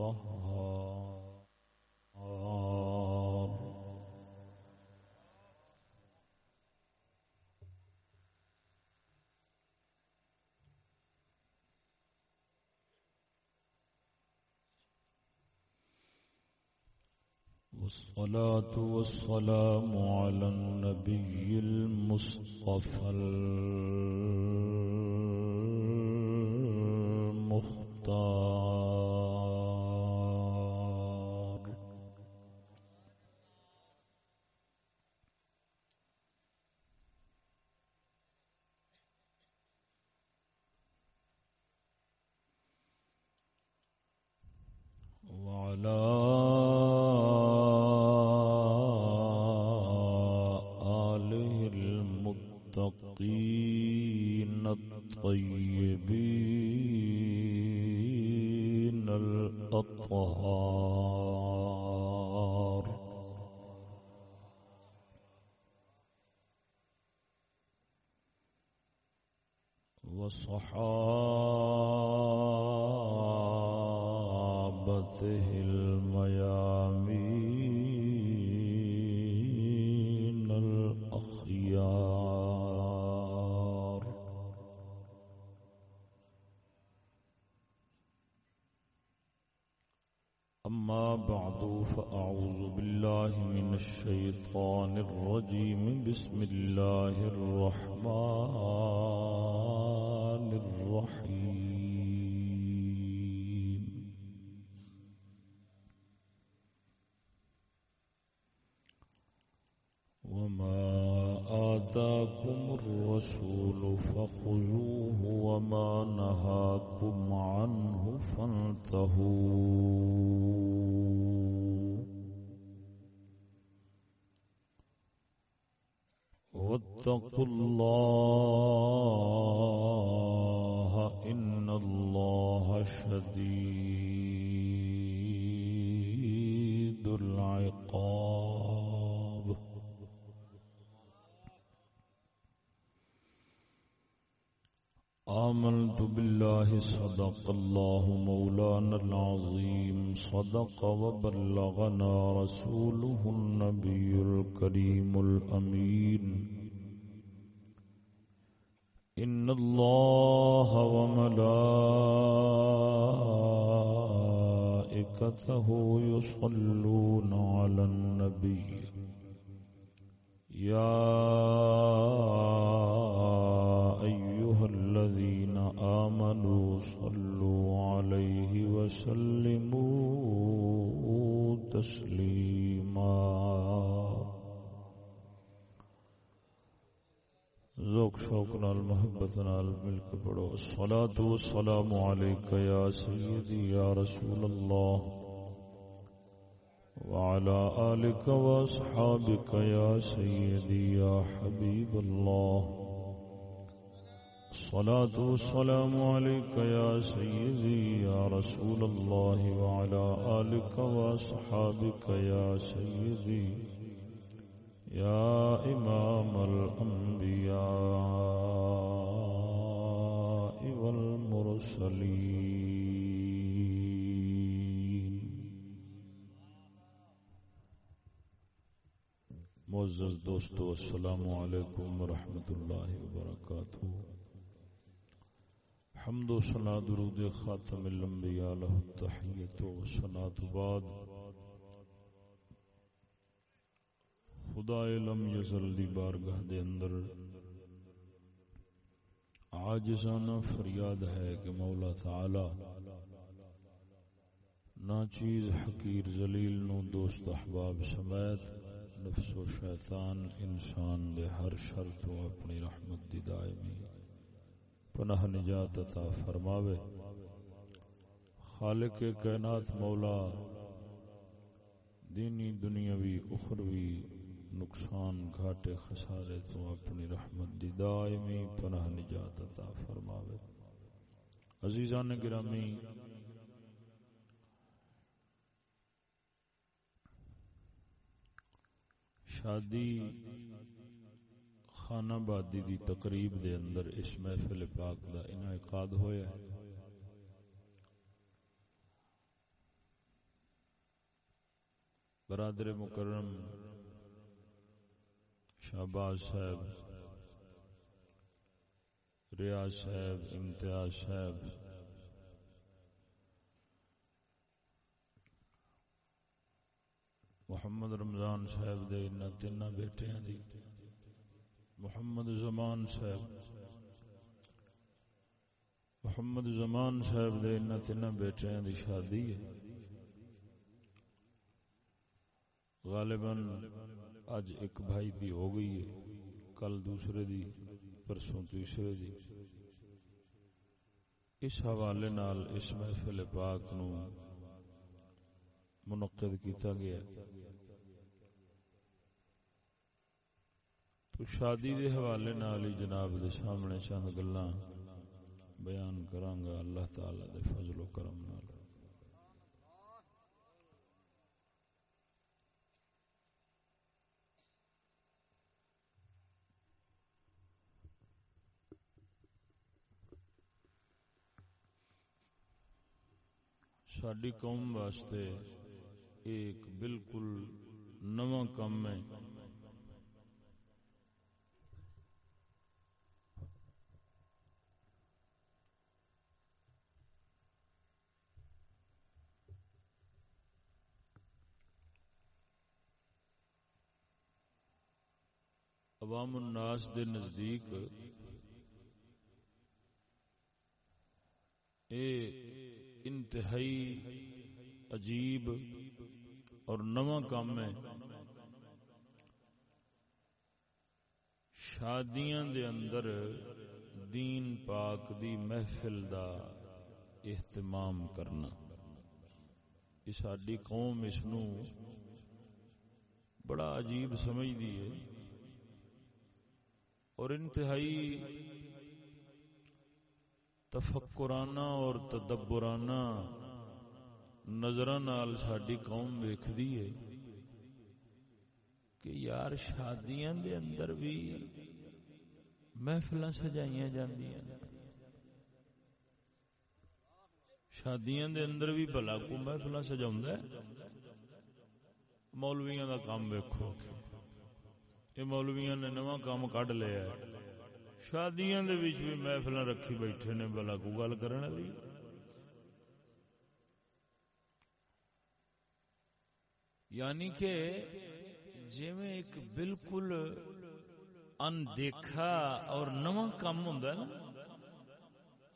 القهار والصلاة والسلام على النبي المصطفى واتقوا الله إن الله شديد العقاب. آمنت بالله صدق الله مولانا العظيم. صدق وبلغنا رسوله النبي الكريم الأمين. وملائكته يصلون على النبي. يا أيها الذين آمنوا صلوا عليه وسلموا تسليما. ذوق، شوق نال، محبت نال مل کے پڑھو. الصلاة والسلام عليك يا سيدي يا رسول الله وعلى آلك وأصحابك يا سيدي يا حبيب الله. الصلاة والسلام عليك يا سيدي يا رسول الله وعلى آلك وأصحابك يا سيدي يا إمام الأنبياء والمرسلين. معزز دوستو السلام علیکم ورحمۃ اللہ وبرکاتہ۔ حمد و ثنا درود خاتم الانبیاء له التحیت و ثناء بعد۔ خدا علم یزل دی بارگاہ دے اندر۔ عاجزانہ فریاد ہے کہ مولا تعالی نا چیز حقیر ذلیل نو دوست احباب سمیت نفس و شیطان انسان دے ہر شر تو اپنی رحمت دی دائمی پناہ نجات عطا فرماوے۔ خالق کائنات مولا، دینی، دنیاوی، اخروی نقصان، گھاٹے، خسارے تو اپنی رحمت دی دائمی پناہ نجات عطا فرماوے۔ عزیزان گرامی شادی خانہ بادی دی تقریب دے اندر اس محفل پاک دا انعقاد ہویا ہے۔ برادر مکرم شہباز صاحب، ریاض صاحب، امتیاز صاحب محمد رمضان صاحب دے ان تین بیٹیاں دی۔ محمد زمان صاحب۔ محمد زمان صاحب دے ان تین بیٹیاں دی شادی ہے۔ غالباً اج ایک بھائی دی ہو گئی ہے، کل دوسرے دی، پرسوں تیسرے دی۔ اس حوالے نال اس محفل پاک نو منعقد کیتا گیا۔ تو شادی دے حوالے نال ہی جناب دے سامنے چند گلاں بیان کرانگا اللہ تعالی دے فضل و کرم نال۔ ساری قوم واسطے ایک بالکل نواں کام ہے۔ عوام الناس دے نزدیک اے انتہائی عجیب اور نواں کام ہے۔ شادیاں دے اندر دین پاک دی محفل دا اہتمام کرنا۔ ساری قوم اس نو بڑا عجیب سمجھ دی ہے۔ اور انتہائی تفکرانہ اور تدبرانہ نظر نال ساری قوم ویکھدی ہے کہ یار شادیاں دے اندر بھی محفل سجائیاں جاندیاں۔ شادیاں دے اندر بھی بلا کو محفل سجاؤں ہے۔ مولویاں دا کام ویکھو۔ یہ مولویاں نے نواں کام کڈ لیا ہے شادیاں دے وچ بھی محفل رکھی بیٹھے نے بلا کو گل کرنے لی یعنی کہ جی میں ایک بالکل اندیکھا اور نواں کام ہوں نا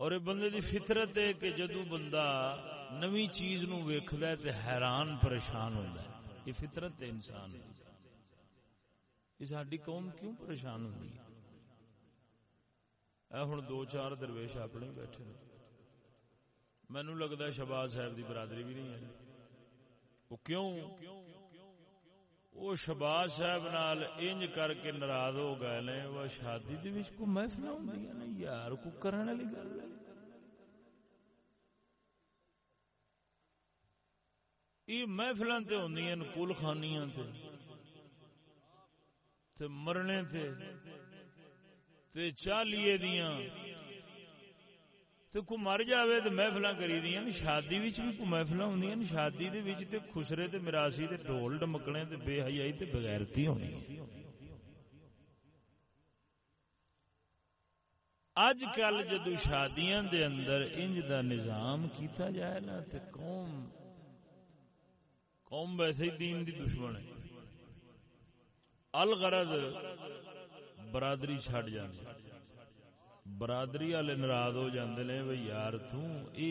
اور یہ بندے دی فطرت ہے کہ جدو بندہ نوی چیز نو ویکھد ہے تے حیران پریشان ہوتا ہے یہ فطرت ہے انسان دی یہ ساری قوم کیوں پریشان ہوتی ہے؟ ہوں دو چار درویش اپنے بیٹھے مینو لگتا شباز صاحب کی برادری بھی نہیں ہے وہ کیوں؟ وہ شباز صاحب نال انج کر کے ناراض ہو گئے نے۔ وہ شادی دے وچ کو محفل ہوندی ہے یار کو کرن والی گل ہے؟ یہ محفلاں تے ہوندیاں کل خانیاں تے۔ تے مرنے تے تے چالیے دیاں۔ تے کو مر جاوے تے محفلاں کری دیاں۔ یعنی شادی وچ بھی کو محفلاں ہوندیاں یعنی شادی دے وچ تے خسرے تے مراسی تے ڈھول ڈمکنے تے بے حیائی تے بغیرتی ہونی اج کل جدو شادیاں دے اندر انج دا نظام کیتا جائے نا، تے قوم قوم ویسے ہی دین دی دشمن ہے۔ الغرض برادری چڈ جاندی برادری والے ناراض ہو جاندے نے، بھئی یار تو اے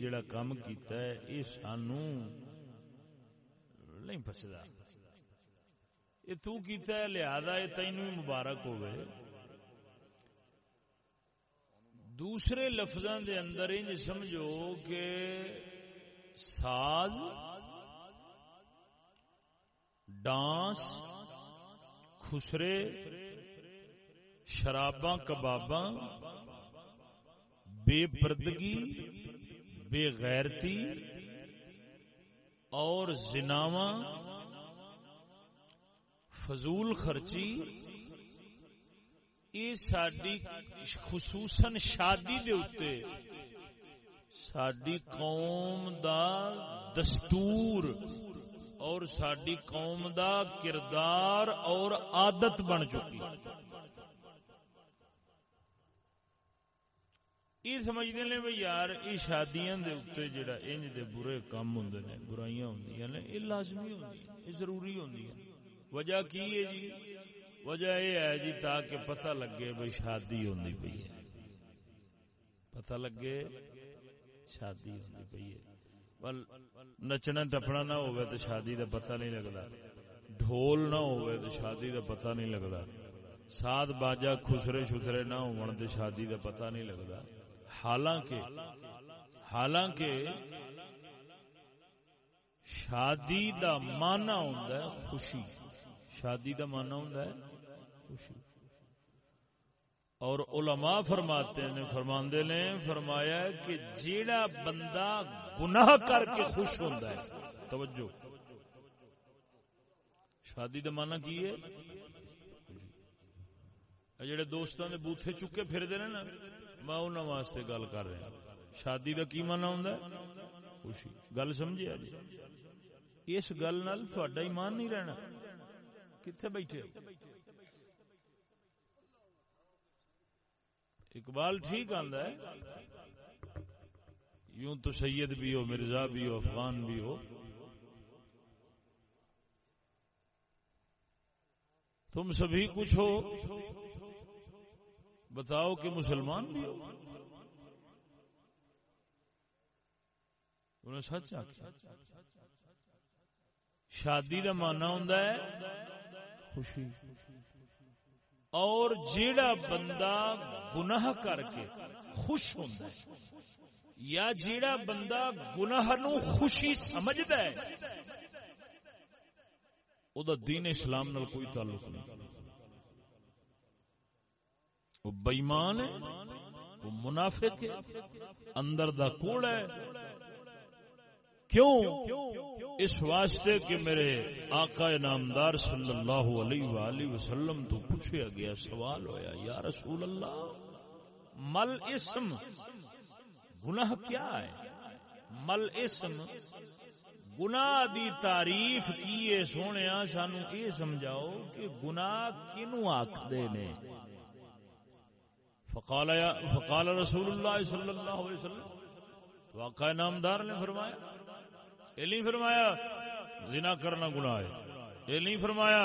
جڑا کام کیتا ہے، اے سانو نہیں پچدا۔ اے تو کیتا ہے، لہذا اے تینوں مبارک ہوے دوسرے لفظاں دے اندر انج سمجھو کہ ساز، ڈانس خسرے، شراباں، کباباں، بے پردگی، بے غیرتی اور زناواں، فضول خرچی یہ ساری خصوصاً شادی دے اتے ساری قوم دا دستور اور ساری قوم دا کردار اور عادت بن چکی۔ یہ سمجھتے ہیں بھائی یار، یہ شادیاں دے اتنے جڑا انج دے برے کام ہوں نے، برائیاں ہوں یہ لازمی ہوں یہ ضروری ہوں وجہ کی ہے جی؟ وجہ یہ ہے جی تاکہ پتہ لگے بھائی شادی ہوں پی ہے۔ پتہ لگے شادی ہوں پی ہے۔ نچنا ٹپنا نہ ہوئے تو شادی دا پتہ نہیں لگتا ڈھول نہ ہوئے تو شادی دا پتہ نہیں لگتا سات باجا خسرے شسرے نہ ہو شادی دا پتہ نہیں لگتا حالانکہ حالانکہ شادی دا مانا ہوں خوشی شادی دا مانا ہوں خوشی اور علماء فرماتے نے فرماندے نے فرمایا کہ جیڑا بندہ گناہ کر کے خوش ہوتا ہے۔ توجہ۔ شادی دا مانا کی ہے؟ جڑے دوستوں نے بوتھے چکے پھر دے نا، میں انہوں واسطے گل کر رہا شادی کا کی مانا ہوں خوشی۔ گل سمجھے جی؟ اس گل نال تھوڑا ایمان نہیں رہنا۔ کتنے بیٹھے اقبال ٹھیک آندا ہے۔ یوں تو سید بھی ہو، مرزا بھی ہو، افغان بھی ہو۔ تم سبھی کچھ ہو۔ بتاؤ کہ مسلمان بھی ہو۔ انہیں سچ شادی کا مانا ہوں خوشی۔ اور جیڑا بندہ گناہ کر کے خوش ہوں یا جیڑا بندہ گناہ نو خوشی سمجھتا ہے وہ دین اسلام نال کوئی تعلق نہیں۔ وہ بئیمان ہے، وہ منافق ہے، اندر دا کوڑ ہے۔ کیوں؟ اس واسطے کہ میرے آقا نامدار صلی اللہ علیہ وآلہ وسلم تو پوچھا گیا سوال ہویا، یا رسول اللہ، مل اسم گناہ کیا ہے؟ مل اسم گناہ دی تعریف کیے سونے سانو یہ سمجھاؤ کہ گناہ کنو آخ نے؟ فقال یا، فقال رسول اللہ صلی اللہ علیہ وسلم واقع نامدار نے فرمایا، یہ نہیں فرمایا زنا کرنا گناہ ہے، یہ نہیں فرمایا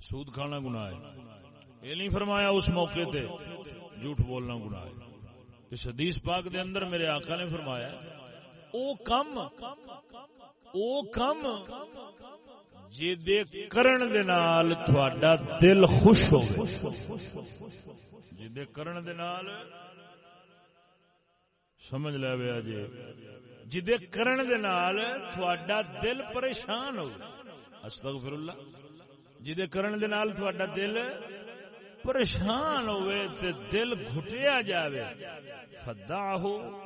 سود کھانا گناہ ہے۔ یہ نہیں فرمایا اس موقع تے جھوٹ بولنا گناہ ہے۔ اس حدیث پاک دے اندر میرے آقا نے فرمایا او کم او کم کرن دے نال تھوڑا دل خوش ہو جے کرن دے نال سمجھ لے بیا جی جدے کرن دے نال تھوڑا دل پریشان ہو استغفر اللہ۔ جدے کرن دے نال تھوڑا دل پریشان ہوئے تے دل گھٹیا جاوے۔ فدا ہو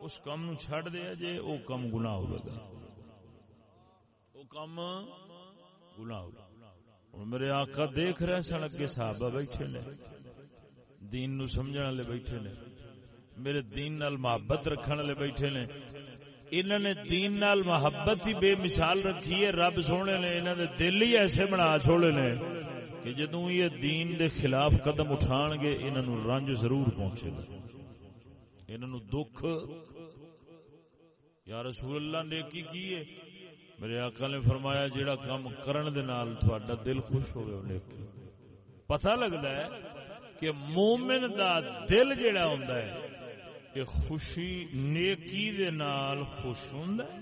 اس کم نو چھڑ دیا جے او کم گناہ ہوئے گا۔ او کم گناہ میرے آقا دیکھ رہے سن اگے صحابہ بیٹھے نے۔ دین نو سمجھنے والے بیٹھے نے۔ میرے دین نال محبت رکھنے والے بیٹھے نے۔ انہوں نے دین نال محبت ہی بے مثال رکھی ہے رب سونے نے انہوں نے دل ہی ایسے بنا چھوڑے نے۔ کہ جدو یہ دین دے خلاف قدم اٹھان گے انہوں رنج ضرور پہنچے گا۔ انہوں دکھ۔ یا رسول اللہ نے کی کی ہے؟ میرے آقا نے فرمایا، جیڑا کام کرن دے نال تھوڑا دل خوش ہوئے ہونے کی پتہ لگتا ہے کہ مومن دا دل جیڑا ہوندا ہے کہ خوشی نیکی دے نال خوش ہوندا ہے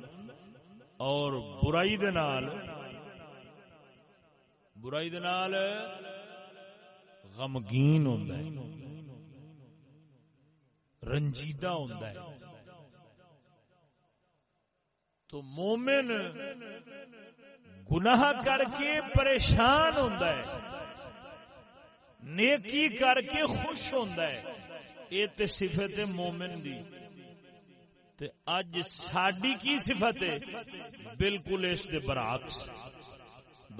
اور برائی دے نال برائی دے غمگین ہوندا ہے۔ رنجیدہ ہوندا ہے۔ تو مومن گناہ کر کے پریشان ہوتا ہے۔ نیکی کر کے خوش ہوتا ہے۔ یہ تو صفت ہے مومن دی۔ تے اج ساڈی کی صفت ہے؟ بالکل اس دے برعکس۔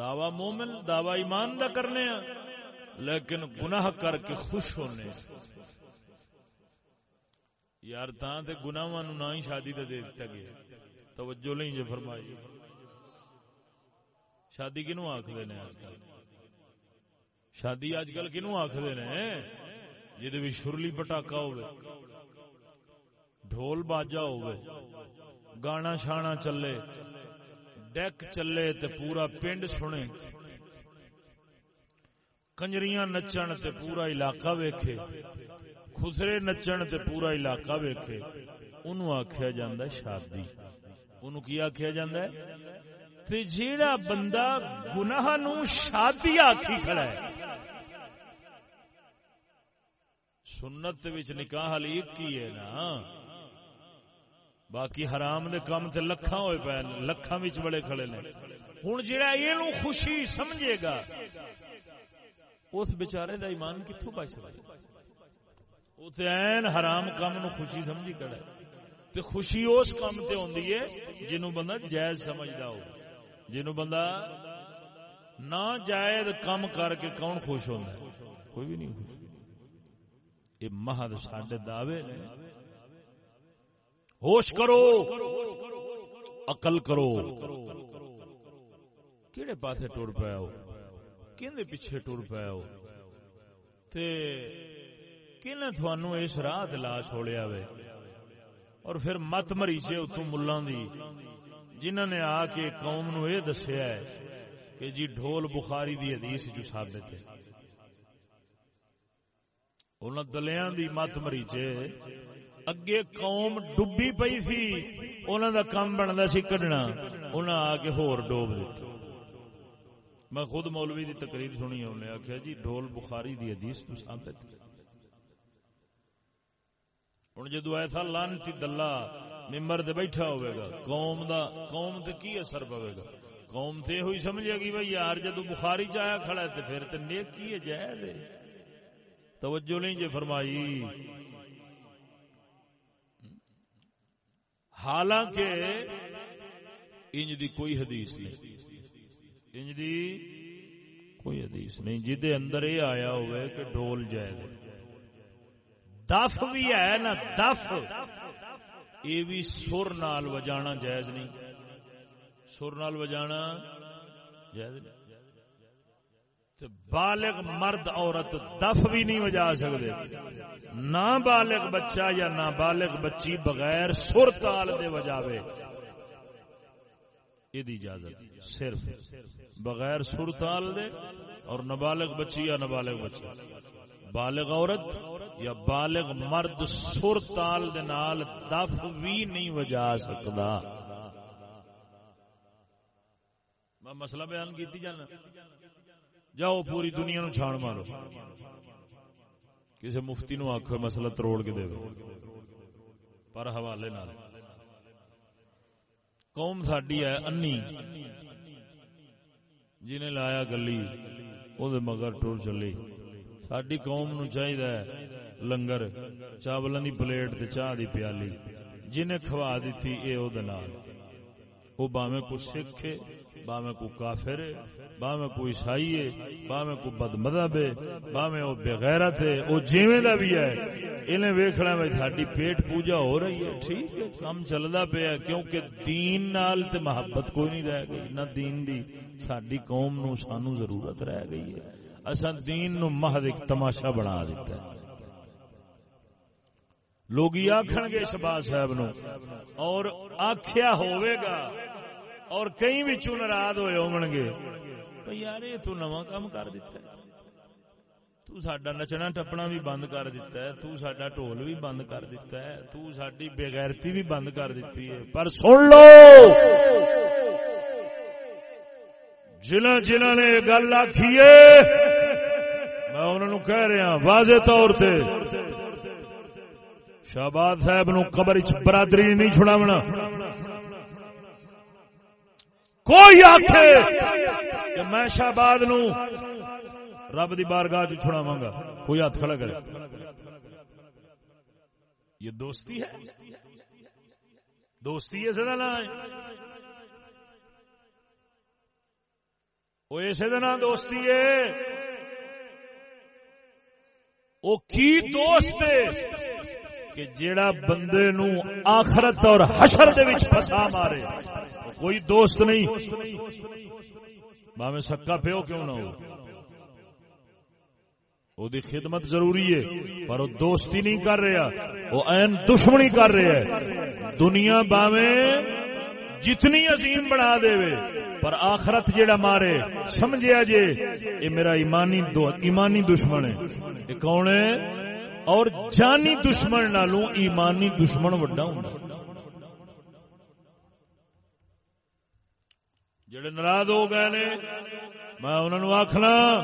دعوی مومن، دعوی ایمان دا کرنے ہیں، لیکن گناہ کر کے خوش ہونے یار تاں تے گناہاں نو نہ ہی شادی تے دے دتا گیا۔ توجہ نہیں جی فرمائی۔ شادی کنو آخر نے اج کل شادی اج کل کنو آخر نے جی شرلی پٹاخا ہو ڈھول باجا ہو گانا شانا چلے ڈیک چلے تے پورا پنڈ سنے۔ کنجریاں نچن تے پورا علاقہ ویکھے۔ خسرے نچن تے پورا علاقہ ویکھے۔ انہوں آخیا جاندہ ہے شادی۔ انہوں کی آخیا جاندہ ہے؟ تے جیڑا بندہ گناہ نو شادی آکھی کھڑا ہے۔ سنت وچ نکاح علی ایک کی ہے نا۔ باقی حرام دے کام تے لکھاں ہوئے پے لکھاں وچ بڑے کھڑے نے۔ ہن جیڑا اینو خوشی سمجھے گا، اس بیچارے دا ایمان کتوں پائی سکتا وہ تو این حرام کام نو خوشی سمجھی کڑا تے خوشی اس کام تے ہوندی ہے جنوں بندہ جائز سمجھدا ہو۔ جنوں بندہ نہ جائز کام کر کے کون خوش ہوندا ہے؟ کوئی بھی نہیں۔ خوش یہ مہد ساڈے دعوے نے۔ ہوش کرو، عقل کرو۔ کیڑے پاسے ٹر پیا ہو؟ کیندے پیچھے ٹر پیا ہو؟ تے کن تھانو اس راہ لا چھوڑیا وے؟ اور پھر مت مریچے اتوں ملان دی۔ جنہوں نے آ کے قوم نو یہ دسیا ہے کہ جی ڈھول بخاری دی حدیث جو ثابت ہے۔ انہاں دلیاں دی مت مریچے اگے قوم ڈبی پئی سی، انہاں دا کام بندا سی کڈنا۔ انہاں آ کے ہور ڈوب دتا میں خود مولوی دی تقریر سنی انہیں آخیا جی ڈھول بخاری دی حدیث تو ثابت ہوں جدو ایسا لانتی دلہ ممبر دے بیٹھا ہوئے گا، قوم دا، قوم تے کی اثر پوے گا؟ قوم تے ہوئی سمجھے گی بھائی یار جدو بخاری چایا کھڑا ہے تے پھر تے نیک کی ہے جائے دے توجہ نہیں جے فرمائی۔ حالانکہ انج دی کوئی حدیث نہیں۔ انج دی کوئی حدیث نہیں۔ جدے اندر یہ آیا ہوئے کہ ڈول جائے۔ دف بھی ہے نا، دف۔ یہ بھی سر نال وجانا جائز نہیں۔ سر نال وجانا جائز نہیں۔ بالغ مرد عورت دف بھی نہیں وجا سکتے نہ بالغ بچہ یا نہ بالغ بچی بغیر سر تال دے وجاوے یہ اجازت صرف بغیر سر تال دے اور نابالغ بچی یا نابالغ بچی بالغ عورت یا بالغ مرد سر تال دے نال دف بھی نہیں وجا سکتا میں مسئلہ بیان کیتی جانا۔ جاؤ پوری دنیا نو چھان مارو۔ کسی مفتی نو آخو مسئلہ تروڑ کے دے پر حوالے نال۔ قوم ساڈی ہے انی۔ جنہیں لایا گلی وہ مگر ٹور چلی۔ ساری قوم نو چاہیے لنگر چاولوں دی پلیٹ تے چاہ دی پیالی۔ جنہیں کھوا دیتی اے او دنال او باویں کو سکھ ہے، باویں کو کافر ہے۔ باویں کو عیسائی ہے، باویں کو بد مذہب ہے، باویں او بغیرت ہے او جیویں دا بھی ہے۔ انہیں ویکھنا ہے ساڈی پیٹ پوجا ہو رہی ہے۔ ٹھیک ہے، کم چلدا پیا کیونکہ دین نال تے محبت کوئی نہیں رہ گئی۔ نہ دین دی ساڈی قوم نو سانو ضرورت رہ گئی ہے۔ اصا دین نو محض ایک تماشا بنا دیتا ہے۔ لوگ آخر گے شباز صاحب نو، اور آخیا ہوئے گا اور کئی بھی ناراض ہوئے ہون گے یار یہ تو نواں کام کر دیتا ہے تو ساڈا نچنا ٹپنا بھی بند کر دیتا ہے تو ساڈا ٹول بھی بند کر دیتا ہے تو ساڈی بےغیرتی بھی بند کر دیتی ہے پر سن لو جنہ جنہ نے گل آخی میں انہوں کہہ رہا واضح طور سے شہباد صاحب نو قبر برادری نہیں چھڑاونا کوئی آخ کہ میں شہباد نو رب دی بارگاہ چ چھڑاواں گا۔ کوئی ہاتھ کھڑا کرے۔ یہ دوستی ہے؟ دوستی ہے سدا نہ وہ اسے دوستی ہے۔ وہ کی دوست کہ جیڑا بندے نو آخرت اور حشر دے وچ پھسا مارے، کوئی دوست نہیں۔ باویں سکا پیو کیوں نہ ہو؟ او دی خدمت ضروری ہے، پر وہ دوستی نہیں کر رہا وہ این دشمنی کر رہا ہے۔ دنیا باویں جتنی عظیم بنا دے وے پر آخرت جیڑا مارے، سمجھیا جے یہ میرا ایمانی دو ایمانی دشمن ہے۔ یہ کون ہے؟ اور جانی دشمن نالوں ایمانی دشمن وڈا ہوں جڑے ناراض ہو گئے نے، میں انہوں نے آخنا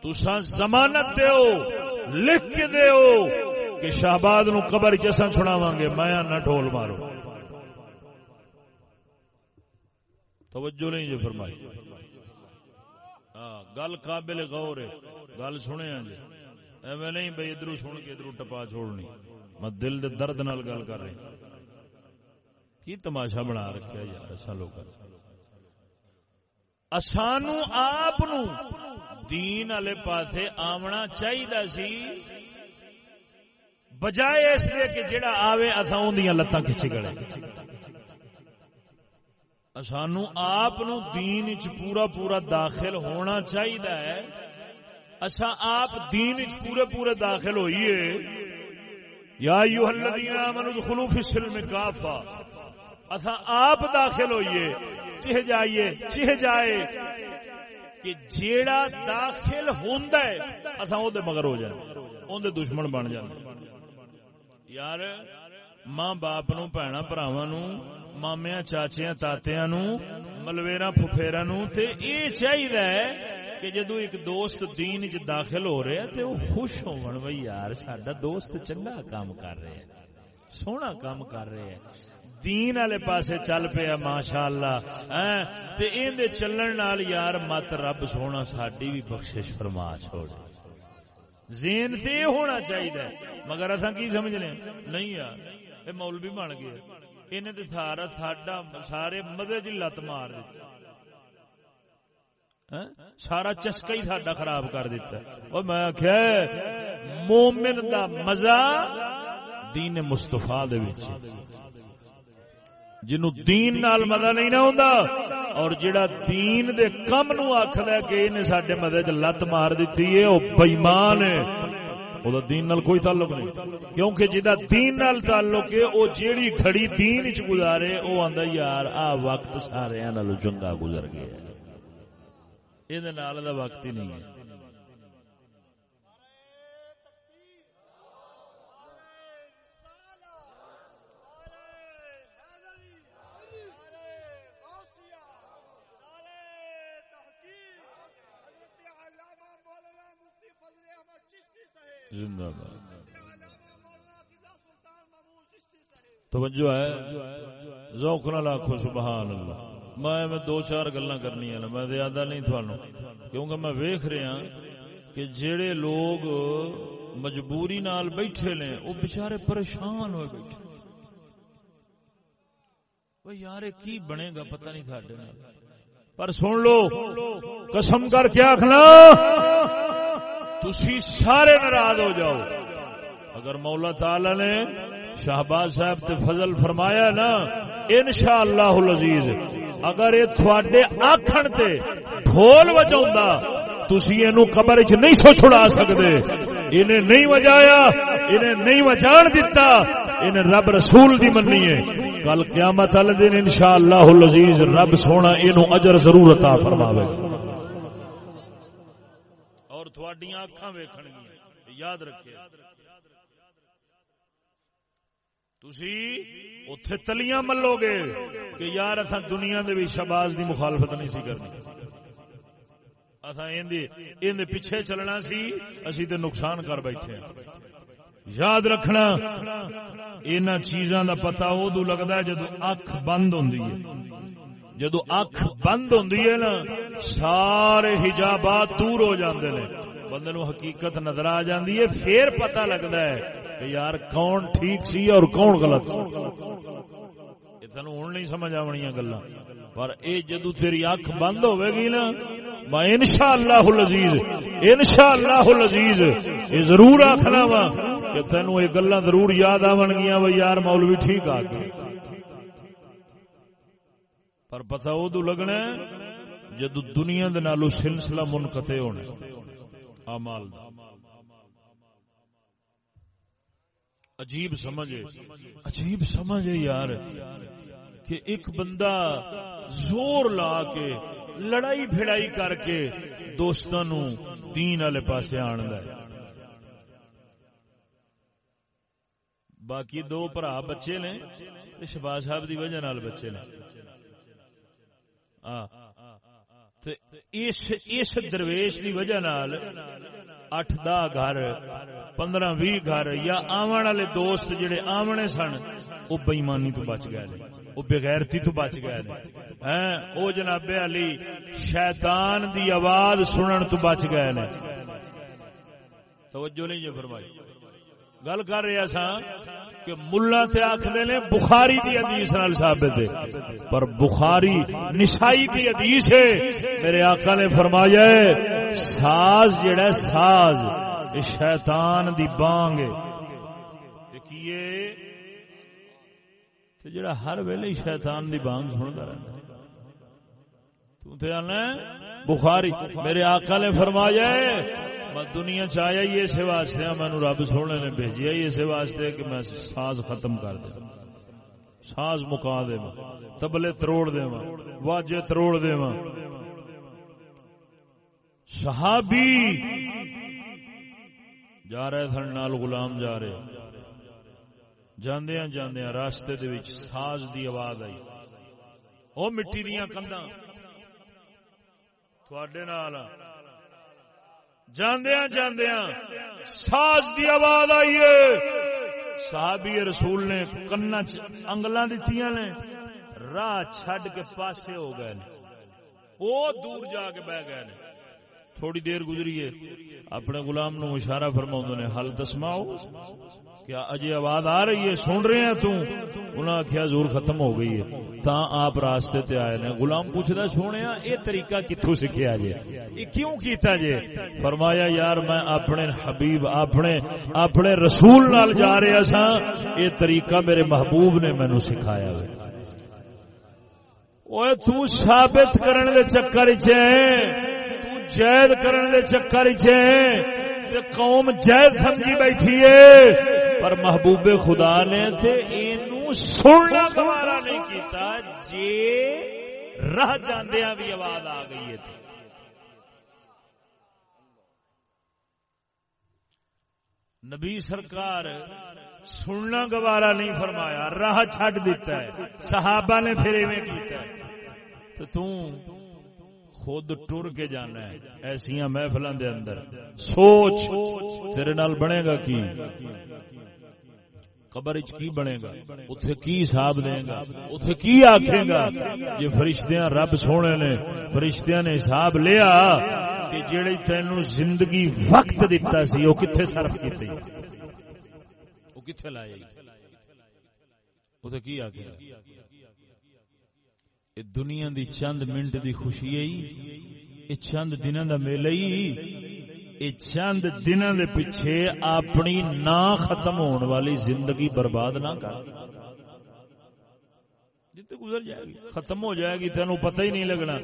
تسا ضمانت دیو، لکھ کے دیو کہ شہباد نو قبر چسا چھڑاواں گے، میں نہ ٹھول مارو۔ توجہ نہیں جو فرمائی۔ ہاں گل قابل غور ہے۔ گل سنے جی۔ ایویں نہیں بھائی ادھر سن کے ادھر ٹپا چھوڑنی۔ میں دل دے درد نال گل کر رہی کی تماشا بنا رکھا یار اصا لوگ سانو آپ دین والے پاسے آمنا چاہیے سی۔ بجائے اس لیے کہ جڑا آوے اتھا اندیاں لتاں کھچ گڑے سانو آپ دین چ پورا پورا داخل ہونا چاہیے اصا آپ دین چ پورے پورے داخل ہوئیے۔ یا ایوہ الذین آمنوا ادخلوا فی السلم کافا اصا آپ داخل ہوئیے۔ چہ جائیے، چہ جائے۔ کہ جیڑا داخل ہوندا ہے، اسا او دے مگر ہو جائے۔ اون دے دشمن بن جاندے یار، ماں باپ نو بھنا بھراواں نو مامیا چاچیا تاتیا نو ملویرا ففیرا نو تے اے چاہیے کہ جدو ایک دوست دین چ داخل ہو رہا تے وہ خوش ہون بھائی یار، ساڈا دوست چنگا کام کر رہے ہیں، سونا کام کر رہے ہیں۔ دین والے پاسے چل پیا ماشاء اللہ ہاں، تے این دے چلن نال یار مت رب سونا، ساڈی بھی بخشش فرما چھوڑ۔ زین تے ہونا چاہیے مگر اصا کی سمجھنے نہیں یار یہ مولوی بن گئے۔ انہیں تو سارا ساڈا سارے مدے چ لت مار دیتا سارا چسکا ہی ساڈا خراب کر دیتا اور میں آخیا مومن دا مزہ دین مستفا جنو دین نال مزہ نہیں نہ ہوندا اور جڑا دین دے کم نو آخر کہ انہیں سڈے مدے چ لت مار دیتی ہے وہ بےمان ہے وہ دین نال کوئی تعلق نہیں۔ کیونکہ جہاں دین نال تعلق ہے وہ جیڑی کھڑی دین چ گزارے وہ آندا یار، آ وقت سارے چنگا گزر گیا۔ یہ نال دا وقت ہی نہیں ہے۔ زندہ باد۔ توجہ ہے؟ ذوق نہ لاکھو، سبحان اللہ۔ میں میں دو چار گلاں کرنی ہیں میں زیادہ نہیں تھانوں کیونکہ میں ویکھ رہا ہاں کہ جڑے لوگ مجبوری نال بیٹھے نے، وہ بیچارے پریشان ہوئے بیٹھے۔ وہ یار کی بنے گا پتہ نہیں تھاڈے پر سن لو، قسم کر کے آخنا۔ تسی سارے ناراض ہو جاؤ۔ اگر مولا تعالی نے شہباز صاحب تے فضل فرمایا نا، انشاءاللہ العزیز، اگر یہ تھوڑے آکھن تے ڈھول وجاوندا تسی اینو قبر وچ نہیں سو چھڑا سکدے۔ انہیں نہیں وجایا، انہیں نہیں وجان دیتا انہیں رب رسول دی مننی ہے۔ کل قیامت والے دن انشاءاللہ العزیز، رب سونا اینو اجر ضرور عطا فرماوے۔ تھوڑیاں اکھاں ویکھن گیا یاد رکھے تسی اتے تلیاں ملو گے کہ یار اصا دنیا دے بھی شباز دی مخالفت نہیں سی کرنی اصا ان پیچھے چلنا سی اسی تے نقصان کر بیٹھے یاد رکھنا ان چیزاں دا پتہ ادو لگتا ہے جدو اکھ بند ہوندی ہے جدو اکھ بند ہوندی ہے نا، سارے حجابات دور ہو جاندے نے۔ بندے نو حقیقت نظر آ جاندی ہے، پھر پتہ لگدا ہے کہ یار کون ٹھیک سی اور کون غلط تین ہوں نہیں سمجھ آنی گلا پر اے جدو تیری اکھ بند ہوے گی نا، میں ان شاء اللہ لذیذ ان شاء اللہ لذیذ یہ ضرور آخنا وا کہ تینوں یہ گلا ضرور یاد آن گیا بھائی یار مولوی ٹھیک آ گیا پر پتہ ادو لگنا جدو دنیا دے نالو سلسلہ منقطع ہونا امال عجیب سمجھے عجیب سمجھے یار کہ ایک بندہ زور لا کے لڑائی بھڑائی کر کے دوستوں دین والے پاسے آن باقی دو برا بچے نے شباز صاحب دی وجہ نال بچے نے۔ اس درویش دی وجہ نال اٹھ دہ گھر، پندرہ بھی گھر یا آمن والے دوست جڑے آمنے سن، وہ بےمانی تو بچ گئے وہ بغیرتی تو بچ گئے ہیں وہ جناب علی شیطان دی آواز سنن تو بچ گئے نے۔ توجہ نہیں جی فرمائی۔ گل کر رہا سا کہ ملا تے آخر نے بخاری دی حدیث نال ثابت ہے۔ پر بخاری نسائی دی حدیث ہے۔ میرے آقا نے فرمایا ہے، ساز جڑا ساز شیطان دی بانگ ہے۔ جڑا ہر ویلے شیطان دی بانگ سنتا رہتا تو تے آنا بخاری، میرے آقا نے فرمایا میں دنیا چیا ہی اس واسطے مینو رب سونے نے بھیجیا ہی اس واسطے کہ میں ساز ختم کر دیا ساز مکا دے تبلے تروڑ دے واجے تروڑ دے صحابی جا رہے تھن، نال غلام جا رہے۔ جاندیاں جاندیاں، راستے دے وچ ساز دی آواز آئی۔ او مٹی دیاں کنداں تھوڑے نال جاندیاں جاندیاں۔ ساز دی آواز آئی ہے۔ صحابی رسول نے کنا انگلاں دتیاں نے۔ راہ چھڈ کے پاسے ہو گئے وہ دور جا کے بہ گئے نے۔ تھوڑی دیر گزری ہے اپنے غلام نو اشارہ فرما نے، حل دسماؤ کیا اجے آواز آ رہی ہے؟ سن رہے ہیں تم انہاں آخیا زور ختم ہو گئی ہے۔ تا آپ راستے تے آئے نے۔ غلام پوچھدا سونے یہ طریقہ کتوں سیکھیا جے؟ یہ کیوں کیتا جے؟ فرمایا، یار، میں اپنے حبیب، اپنے اپنے رسول نال جا رہا سا یہ طریقہ میرے محبوب نے مینو سکھایا ہے۔ اوے تو ثابت کرن دے چکر وچ جید کرن دے چکر چ قوم جید سمجھی بیٹھی ہے۔ پر محبوب خدا نے تے اینو سننا گوارا نہیں کیتا، جے راہ جاندیاں بھی آواز آ گئی ہے نبی سرکار سننا گوارا نہیں فرمایا راہ چھڈ دیتا ہے۔ صحابہ نے پھر ایویں کیتا ہے۔ تو توں خود ٹر کے جانا ہے ایسا محفل دے اندر۔ سوچ، تیرے نال بنے گا کی؟ قبر کی بنے گا؟ اتے کی حساب دے گا؟ اتے کی آخے گا؟ یہ فرشتیاں رب سونے نے، فرشتیاں نے حساب لیا کہ جڑی تینوں زندگی وقت دیتا سی وہ کتنے صرف کیتے؟ وہ کتنے لائے؟ اتے کی آخے دنیا دی چند منٹ دی خوشی ہے جی، چند دن دا میلہ ہی جی، چند دن دے پیچھے اپنی نہ ختم ہونے والی زندگی برباد نہ کر۔ جتنے گزر جائے گی، ختم ہو جائے گی، تینوں پتہ ہی نہیں لگنا۔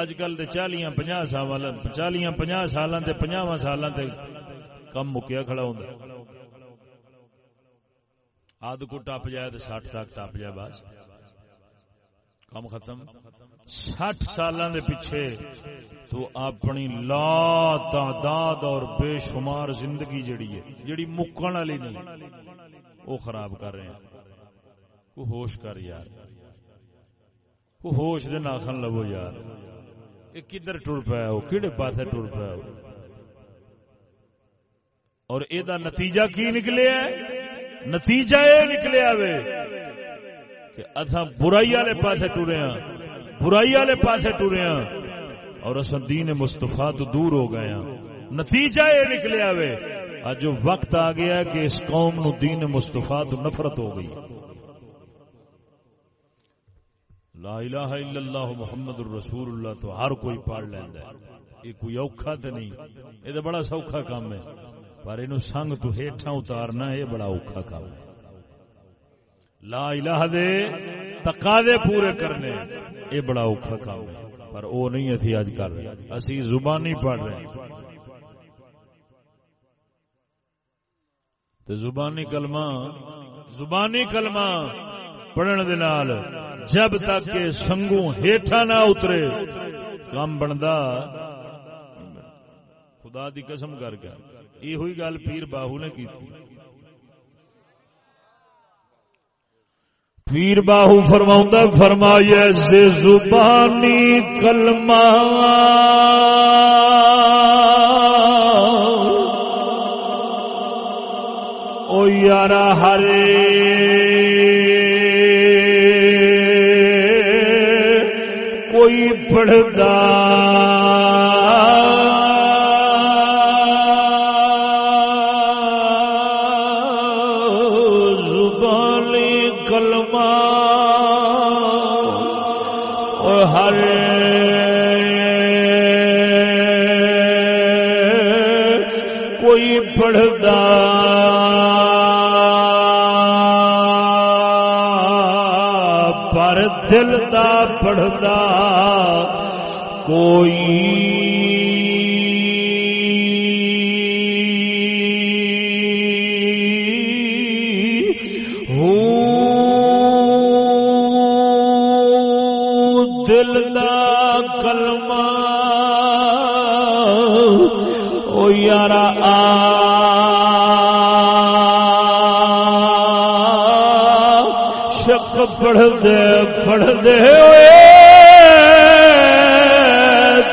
اج کل چالیاں پناہ سال چالیاں پناہ سال پنجا سال کم مکیا کھڑا ہوں آد کو ٹپ جائے تو سٹھ تک ٹپ جائے بس۔ کم ختم۔ سٹھ سال پیچھے تو اپنی لا تعداد اور بے شمار زندگی جڑی ہے، جڑی مکن والی نہیں، وہ خراب کر رہے ہیں۔ کو ہوش کر یار۔ کو ہوش دے ناخن لو یار۔ یہ کدھر ٹر پایا ہو؟ کہڑے پاسے ٹر پایا ہو؟ اور یہ نتیجہ کی نکلے نتیجہ یہ نکلیا وے کہ اتھا برائی والے پاسے ٹرے ہاں۔ برائی والے پاسے ٹرے ہاں۔ اور اصل دین مستفا تو دور ہو گئے ہاں۔ نتیجہ یہ نکلیا وے اج جو وقت آ گیا کہ اس قوم نو دین مستفا تو نفرت ہو گئی۔ لا الہ الا اللہ محمد الرسول اللہ تو ہر کوئی پڑھ لینا ہے۔ یہ کوئی اوکھا تو نہیں۔ یہ تو بڑا سوکھا کام ہے۔ پر یہ سنگ تو ہیٹھا اتارنا یہ بڑا اوکھا کام ہے۔ لا الہ دے تقاضے پورے کرنے، یہ بڑا اوکھا کام ہے۔ پر وہ نہیں اتھی اج کر رہے۔ اسی زبانی پڑھ رہے ہیں۔ تو زبانی کلمہ زبانی کلمہ پڑھن دے نال جب تک کہ سنگوں ہیٹھا نہ اترے، کام بندا۔ خدا دی قسم کر کے۔ یہ ہوئی گل پیر باہو نے کی تھی۔ پیر باہو فرما فرمایا سے زبانی کلمہ۔ او یارا ہرے۔ کوئی پڑھتا پڑھتا پڑھ دے پڑھ دے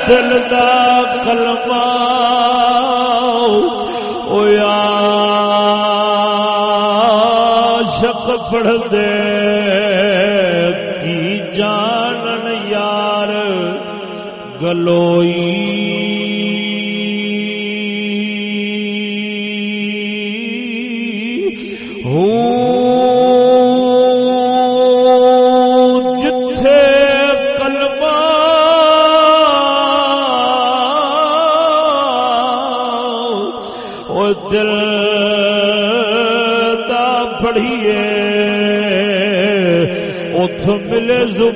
دل دا کلمہ یا شک پڑھ دے کی جانن یار گلوئی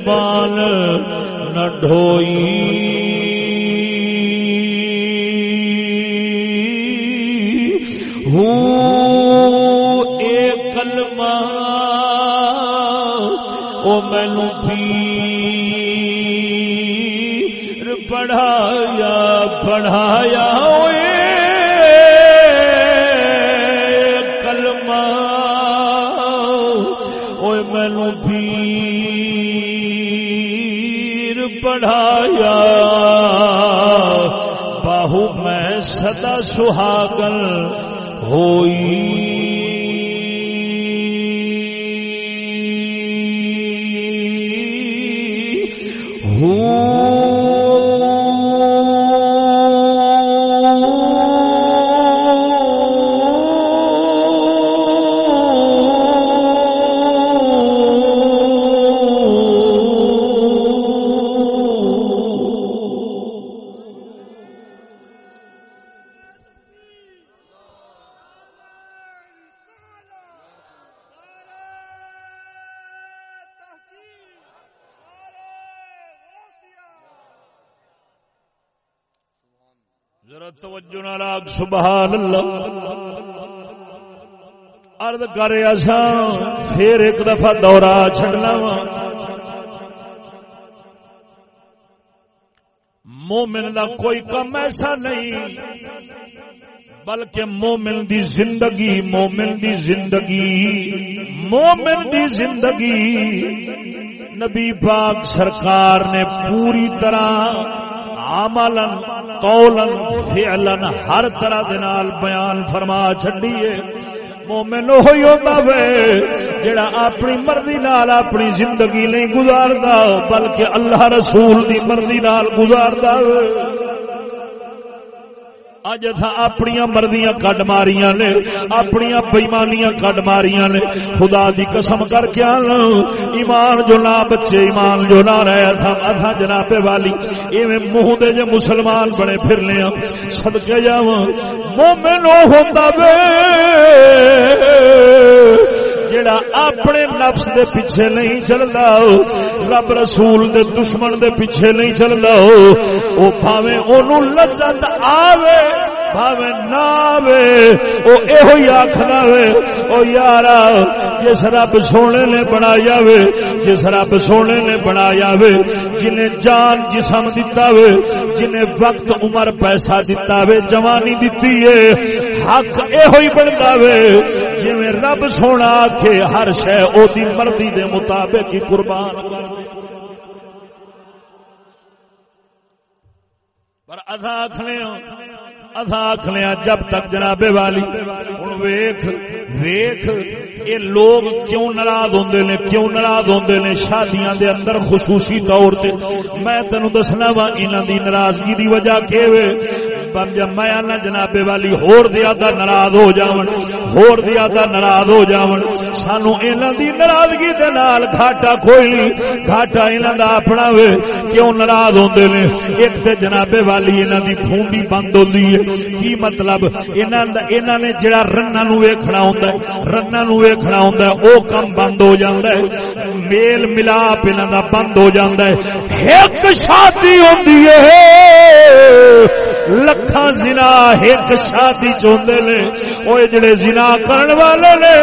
ملے ارد کرے پھر ایک دفعہ دورہ چڈنا وا۔ مومن دا کوئی کم ایسا نہیں، بلکہ مومن دی زندگی، مومن دی زندگی، مومن دی زندگی۔ نبی پاک سرکار نے پوری طرح عملن قولن فعلن ہر طرح دے نال بیان فرما چھڈی ہے۔ مومن وہی ہوتا وے، جڑا اپنی مرضی نال اپنی زندگی نہیں گزارتا، بلکہ اللہ رسول دی مرضی نال گزاردا اج اتھا اپنی مرضیاں کڈ ماریاں نے اپنی بےمانیاں کڈ ماریاں نے۔ خدا دی قسم کر کے ایمان جو نہ بچے، ایمان جو نہ رہے اتھا اتھا جناب والی ایویں منہ دے جے مسلمان بڑے پھرنے ہاں صدقے جاواں۔ مومن او ہوندا وے۔ جڑا اپنے نفس دے پیچھے نہیں چلتا، رب رسول دے دشمن دے پیچھے نہیں چلتا وہ پاوے اونوں لذت آوے بھاوے نہ او ایہو ہی آکھنا وے، او یارا، جس رب سونے نے بنایا وے، جس رب سونے نے بنایا وے، جنہیں جان جسم دتا وے، جنہیں وقت، عمر، پیسہ دتا وے، جوانی دتی ہے حق ایہو ہی بنتا وے۔ جویں رب سونا کے ہر شے او دی مرضی دے مطابق ہی قربان کر پر ادا آخنے اتھا آخنے جب تک جناب والی۔ ہوں ویخ ویخ یہ لوگ کیوں ناراض ہوندے نے، کیوں ناراض ہوندے نے شادیاں دے اندر خصوصی طور تے۔ میں تینوں دسنا وا، انہاں دی ناراضگی دی وجہ کی میں آنا جناب والی، ہور زیادہ ناراض ہو جاون، ہور زیادہ ناراض ہو جاون۔ سانو انہاں دی ناراضگی دے نال گھاٹا کوئی نہیں، گھاٹا انہاں دا اپنا وے۔ کیوں ناراض ہوندے نے؟ ایک تے جناب والی انہاں دی پھونڈی بند ہوندی ہے۔ کی مطلب؟ انہاں دا انہاں نے جڑا رنا نو ویکھنا ہوندا ہے رنا نو ویکھنا ہوندا ہے، او کم بند ہو جاندا ہے۔ میل ملاپ انہاں دا بند ہو جاندا ہے۔ ایک شادی ہوندی ہے۔ لکھاں زنا ایک شادی چوندے نے۔ اوے جڑے زنا کرن والے نے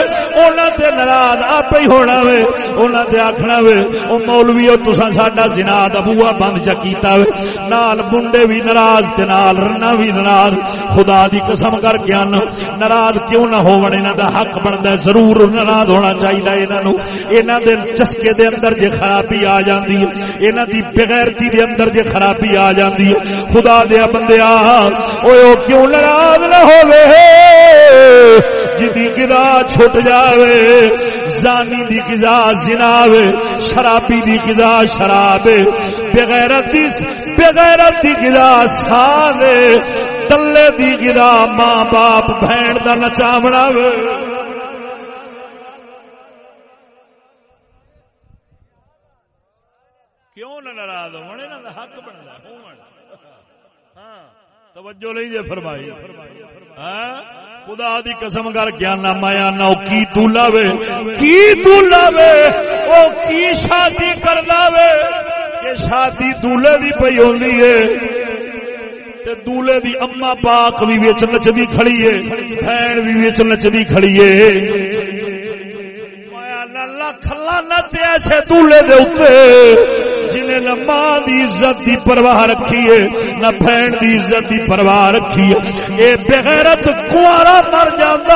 انہاں تے ناراض آپ ہی ہونا وے۔ انہاں تے آکھنا وے، او مولوی، او تساں ساڈا زنا دا بوا بند چ کیتا وے۔ نال منڈے وی ناراض تے نال رنا وی ناراض۔ خدا دی قسم کر کے ان، ناراض کیوں نہ ہون انہاں دا حق بندا ضرور ناراض ہونا چاہیے انہاں نو۔ انہاں دے چسکے دے اندر جے خرابی آ جاندی ہے، انہاں دی بغیرتی دے اندر جے خرابی آ جاندی ہے۔ خدا دے بندیا او کیوں ناراض نہ ہوے جدی گرا چھٹ جاوے زانی دی گزا زناوے شرابی دی گزا شراب بغیرت دی بغیرت دی گزا سانے تلے دی گرا ماں باپ بہن دا نچاونا وے کیوں نہ ناراض ہونے نہ حق بننا ہاں توجہ نہیں جے فرمائی۔ ہاں؟ خدا دی قسم کر کے آنا کی تو لاوے؟ کی تو لاوے؟ او کی شادی کر لاوے؟ کہ شادی دولے دی پئی ہوندی ہے۔ تے دولے دی اما پاک بھی وچ نچدی کھڑی ہے بہن بھی وچ نچدی کھڑی ہے۔ مایا نہ لکھ لعنت ایسے دولے دے اوپر۔ جنہیں نہ ماں دی عزت دی پرواہ رکھی ہے، نہ بہن دی عزت دی پرواہ رکھی ہے۔ اے بغیرت کوارا مر جاندا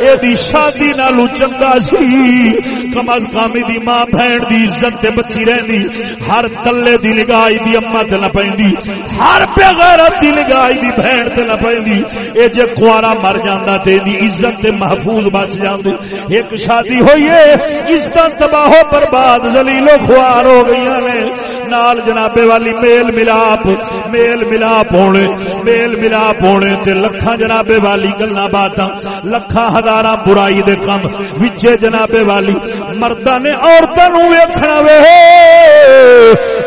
اے دی شادی نالو چنگا سی۔ کم از کم دی ماں بہن دی عزت تے بچی رہندی، ہر تلے دی نگاہ دی اما تے نہ پیندی ہر بے غیرت دی نگاہ دی بہن تے نہ پیندی اے جے کوارا مر جاندا تے دی عزت تے محفوظ بچ جاندی۔ ایک شادی ہوئی ہے عزت تباہ و برباد ذلیل و خوار ہو گئی نے۔ نال جنابے والی میل ملاپ میل ملاپ ہونے، میل ملاپ ہونے تے لکھاں جنابے والی گلاں باتاں، لکھاں ہزاراں برائی دے کم وچے جنابے والی مرداں نے عورتاں نو ویکھنا وے،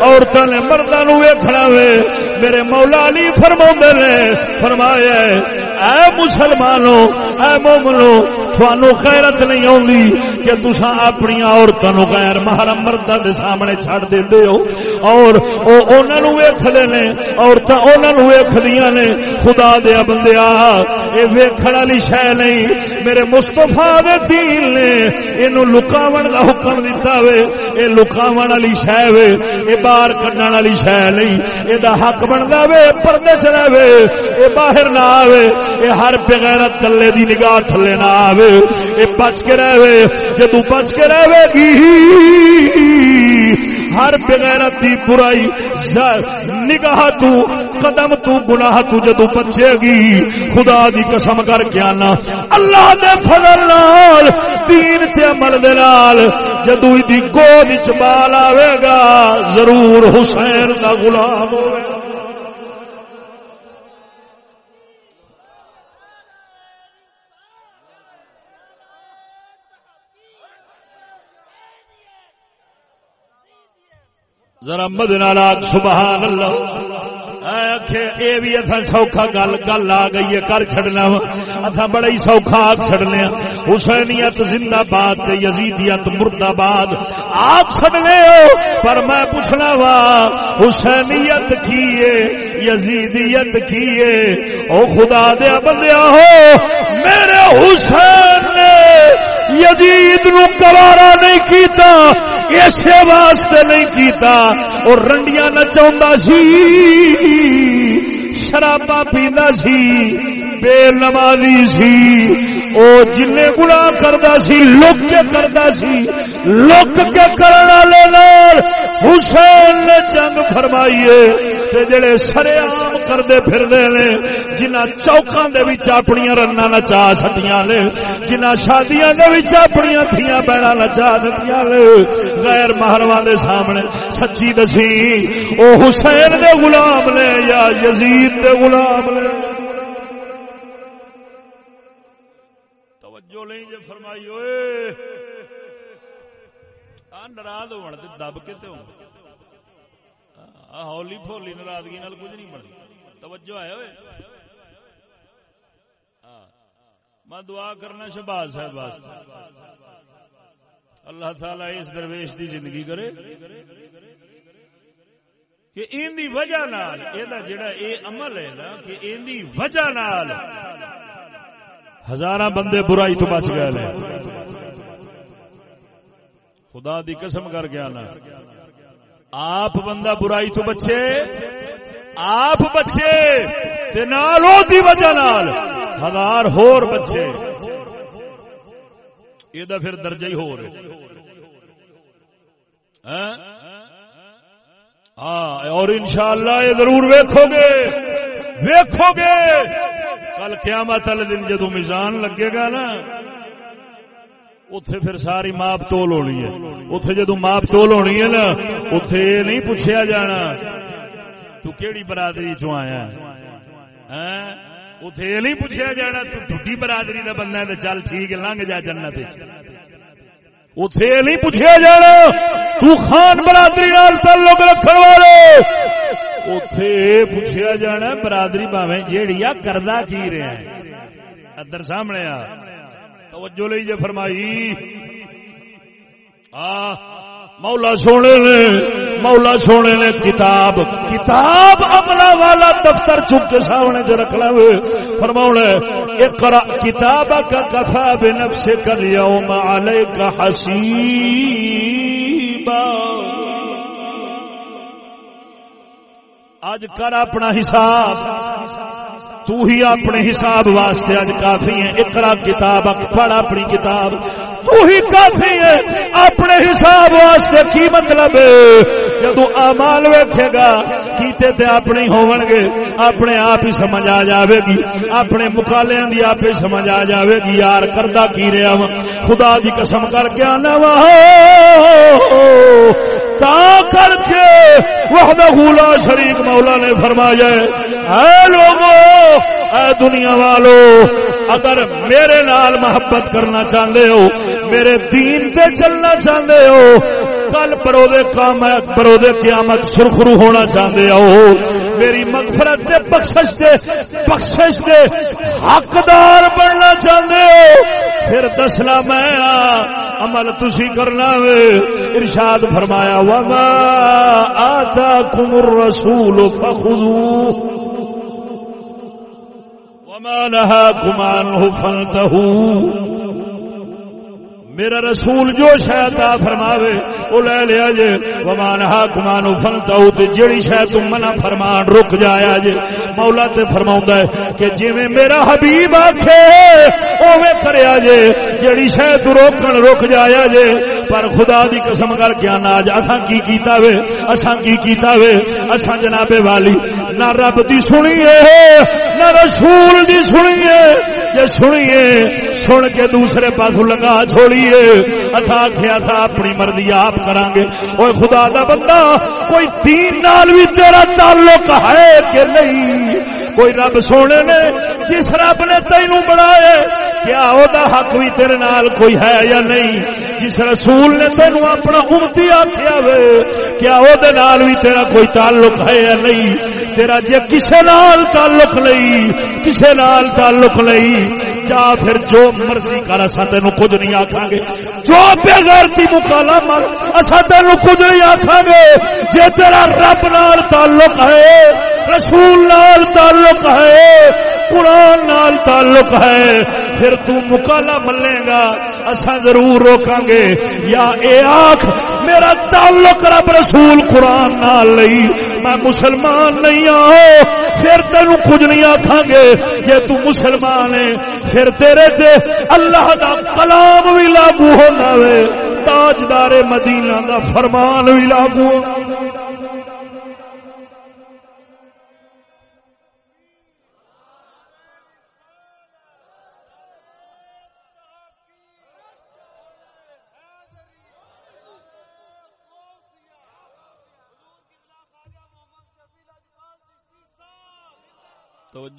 عورتاں نے مرداں نو ویکھنا وے۔ میرے مولا علی فرماوندے نے، فرمایا اے مسلمانوں، اے مومنو تھانو خیرت نہیں اوندی کہ تساں اپنی عورتاں نو غیر محرم مرداں دے سامنے چھڑ دیندے ہو۔ اور او انہاں نو ویکھدے نے، عورتاں انہاں نو ویکھدیاں نے، خدا دے بندیا اے ویکھن والی شے نہیں۔ میرے مصطفی دے دین نے اینو لکاون دا حکم دتا وے، اے لکاون والی شے وے، اے باہر کڈن والی شے نہیں۔ اے دا حق بندا وے پردے چ رہے اے باہر نہ آوے، اے ہر بغیرت تلے دی نگاہ تھلے نہ آوے۔ اے بچ کے رہے جدو بچ کے رہے گی ہر بغیرتی برائی نگاہ تو، قدم تو، گناہ تو جدو بچے گی۔ خدا دی قسم کر کے آنا۔ اللہ دے فضل نال، دین تے عمل دے نال۔ جدو دی گود وچ بال آوے گا، ضرور حسین دا غلام ہوے گا۔ ذرا مدن سبحان اللہ۔ اے بھی اتھا سوکھا گل گل آ گئی ہے، کر چھڑنا اتھا بڑا ہی سوکھا آگ چھڑنے حسینیت، زندہ باد یزیدیت مرد آباد آگ چھڑنے ہو، پر میں پوچھنا وا، حسینیت کیے یزیدیت کیے او خدا دیا بندیا ہو، میرے حسین نے یزید نو گوارا نہیں کیتا، اسے واسطے نہیں کیتا۔ اور رنڈیاں نچاوندا سی شرابا پیندا سی، بے نمازی سی۔ او جن گنا کردا سی لک کے کردا سی لک کے کرن والے نال حسین نے جنگ فرمائیے تے جڑے سرے عام کردے پھردے نے جنہ چوکاں دے وچ نچا چھٹیاں نے جنہ شادیاں دے وچ اپنی تھیاں بہنا نچا نے غیر محرماں دے سامنے سچی دسی او حسین دے غلام نے یا یزید دے غلام نے۔ نہیں جے فرمائی اوئے آ ناراض ہون تے دب کے تے ہون ہولی پھولی ناراضگی نال کچھ نہیں بنتی توجہ ہے ہوئے میں دعا کرنا شہباز صاحب واسطے۔ اللہ تعالی اس درویش دی زندگی کرے۔ کہ ان دی وجہ نال اے جڑا اے عمل ہے نا، کہ ان دی وجہ نال ہزاراں بندے برائی تو بچ گئے خدا دی قسم کر گیا نا۔ آپ بندہ برائی تو بچے آپ بچے دی وجہ نال ہزار ہور بچے۔ یہ پھر درجہ ہی ہو رہے ہاں, ہاں، اور انشاءاللہ یہ ضرور ویکھو گے۔ ویکھو گے۔ کل قیامت والے دن جدو میزان لگے گا نا اتے پھر ساری ماپ تول ہونی ہے۔ اتے جدو ماپ تول ہونی ہے نا اتے یہ نہیں پوچھا جانا تو کیڑی برادری چ آیا؟ ہاں؟ اتے یہ نہیں پوچھا جانا تو ٹوٹی برادری کا بندہ تو چل ٹھیک لنگ جا جنت اتے یہ نہیں پوچھا جانا تو خان برادری تعلق رکھنے والے اتے پوچھا جانا برادری باوے جیڑی آ کردہ کی رہے ہیں ادھر سامنے آ توجہ لئی جے فرمائی آ مولا سونے نے مولا سونے نے کتاب کتاب عملہ والا دفتر چک کے سامنے چ رکھنا ہوئے فرماؤں اقرا کتاب کا کفا بنفسك اليوم عليك حسيبا اج کر اپنا حساب۔ تو ہی اپنے حساب واسطے اج کافی ہے اقرا کتاب، پڑھ اپنی کتاب۔ تو ہی کافی ہے اپنے حساب واسطے کی مطلب؟ جدو امال ویکھے گا، کیتے تے اپنے ہون گے، اپنے آپ ہی سمجھ آ جاوے گی۔ اپنے مقالے دی آپ ہی سمجھ آ جاوے گی، یار کردہ کی رہا ہوں خدا دی قسم کر کے آنا وا۔ تا کر کے وحدہ لا شریک مولا نے فرمایا اے لوگوں اے دنیا والو، اگر میرے نال محبت کرنا چاہتے ہو، میرے دین تے چلنا چاہتے ہو کل پرودے کام پرودے قیامت سرخرو ہونا چاہتے ہو میری مغفرت دے، بخشش دے بخشش دے۔ حقدار بننا چاہتے ہو۔ پھر دسنا میں، عمل تسی کرنا وے۔ ارشاد فرمایا، وما آتاکم الرسول فخذوه۔ وما نهاكم عنه فانتهوا میرا رسول جو شاید آ فرماوے وہ لے لیا جے ومان ہا کمانو فنتا تے جڑی شاید تم منع فرمان رک جایا جے۔ مولا تے فرماؤں ہے کہ جی میں میرا حبیب آکھے اوے کریا جے جڑی شاید روکن رک جایا جے۔ پر خدا دی قسم کر کے آنا، آج اساں کی کیتا وے، اساں کی کیتا وے، اساں جناب والی نہ رب دی سنیے نہ رسول دی سنیے۔ جے سنیے، سن کے دوسرے پاسوں لگا چھوڑیے۔ اتھا آخیا تھا اپنی مرضی آپ کریں گے اور خدا دا بندہ، کوئی دین نال بھی تیرا تعلق ہے کہ نہیں؟ کوئی رب سونے نے جس رب نے تینوں بنایا، کیا او دا حق بھی تیرے نال کوئی ہے یا نہیں؟ جس رسول نے تینو اپنا امتی آکھیا وے، کیا او دے نال بھی تیرا کوئی تعلق ہے یا نہیں؟ تیرا جے کسے نال تعلق نہیں، کسے نال تعلق نہیں۔ جا پھر جو مرضی کر اصا تین کچھ نہیں آخا گے۔ جو بےغیرتی مکالا مر اصا تین کچھ نہیں آخا گے۔ جے تیرا رب نال تعلق ہے، رسول نال تعلق ہے قرآن نال تعلق ہے، پھر تو مکالا ملے گا اصا ضرور روکا گے۔ یا اے آخ میرا تعلق رب رسول قرآن نال نہیں، میں مسلمان نہیں آؤ پھر تین کچھ نہیں آخا گے، جے تو مسلمان ہے، پھر تیرے تے اللہ دا کلام بھی لاگو ہونا وے۔ تاجدار مدینہ دا فرمان بھی لاگو ہونا۔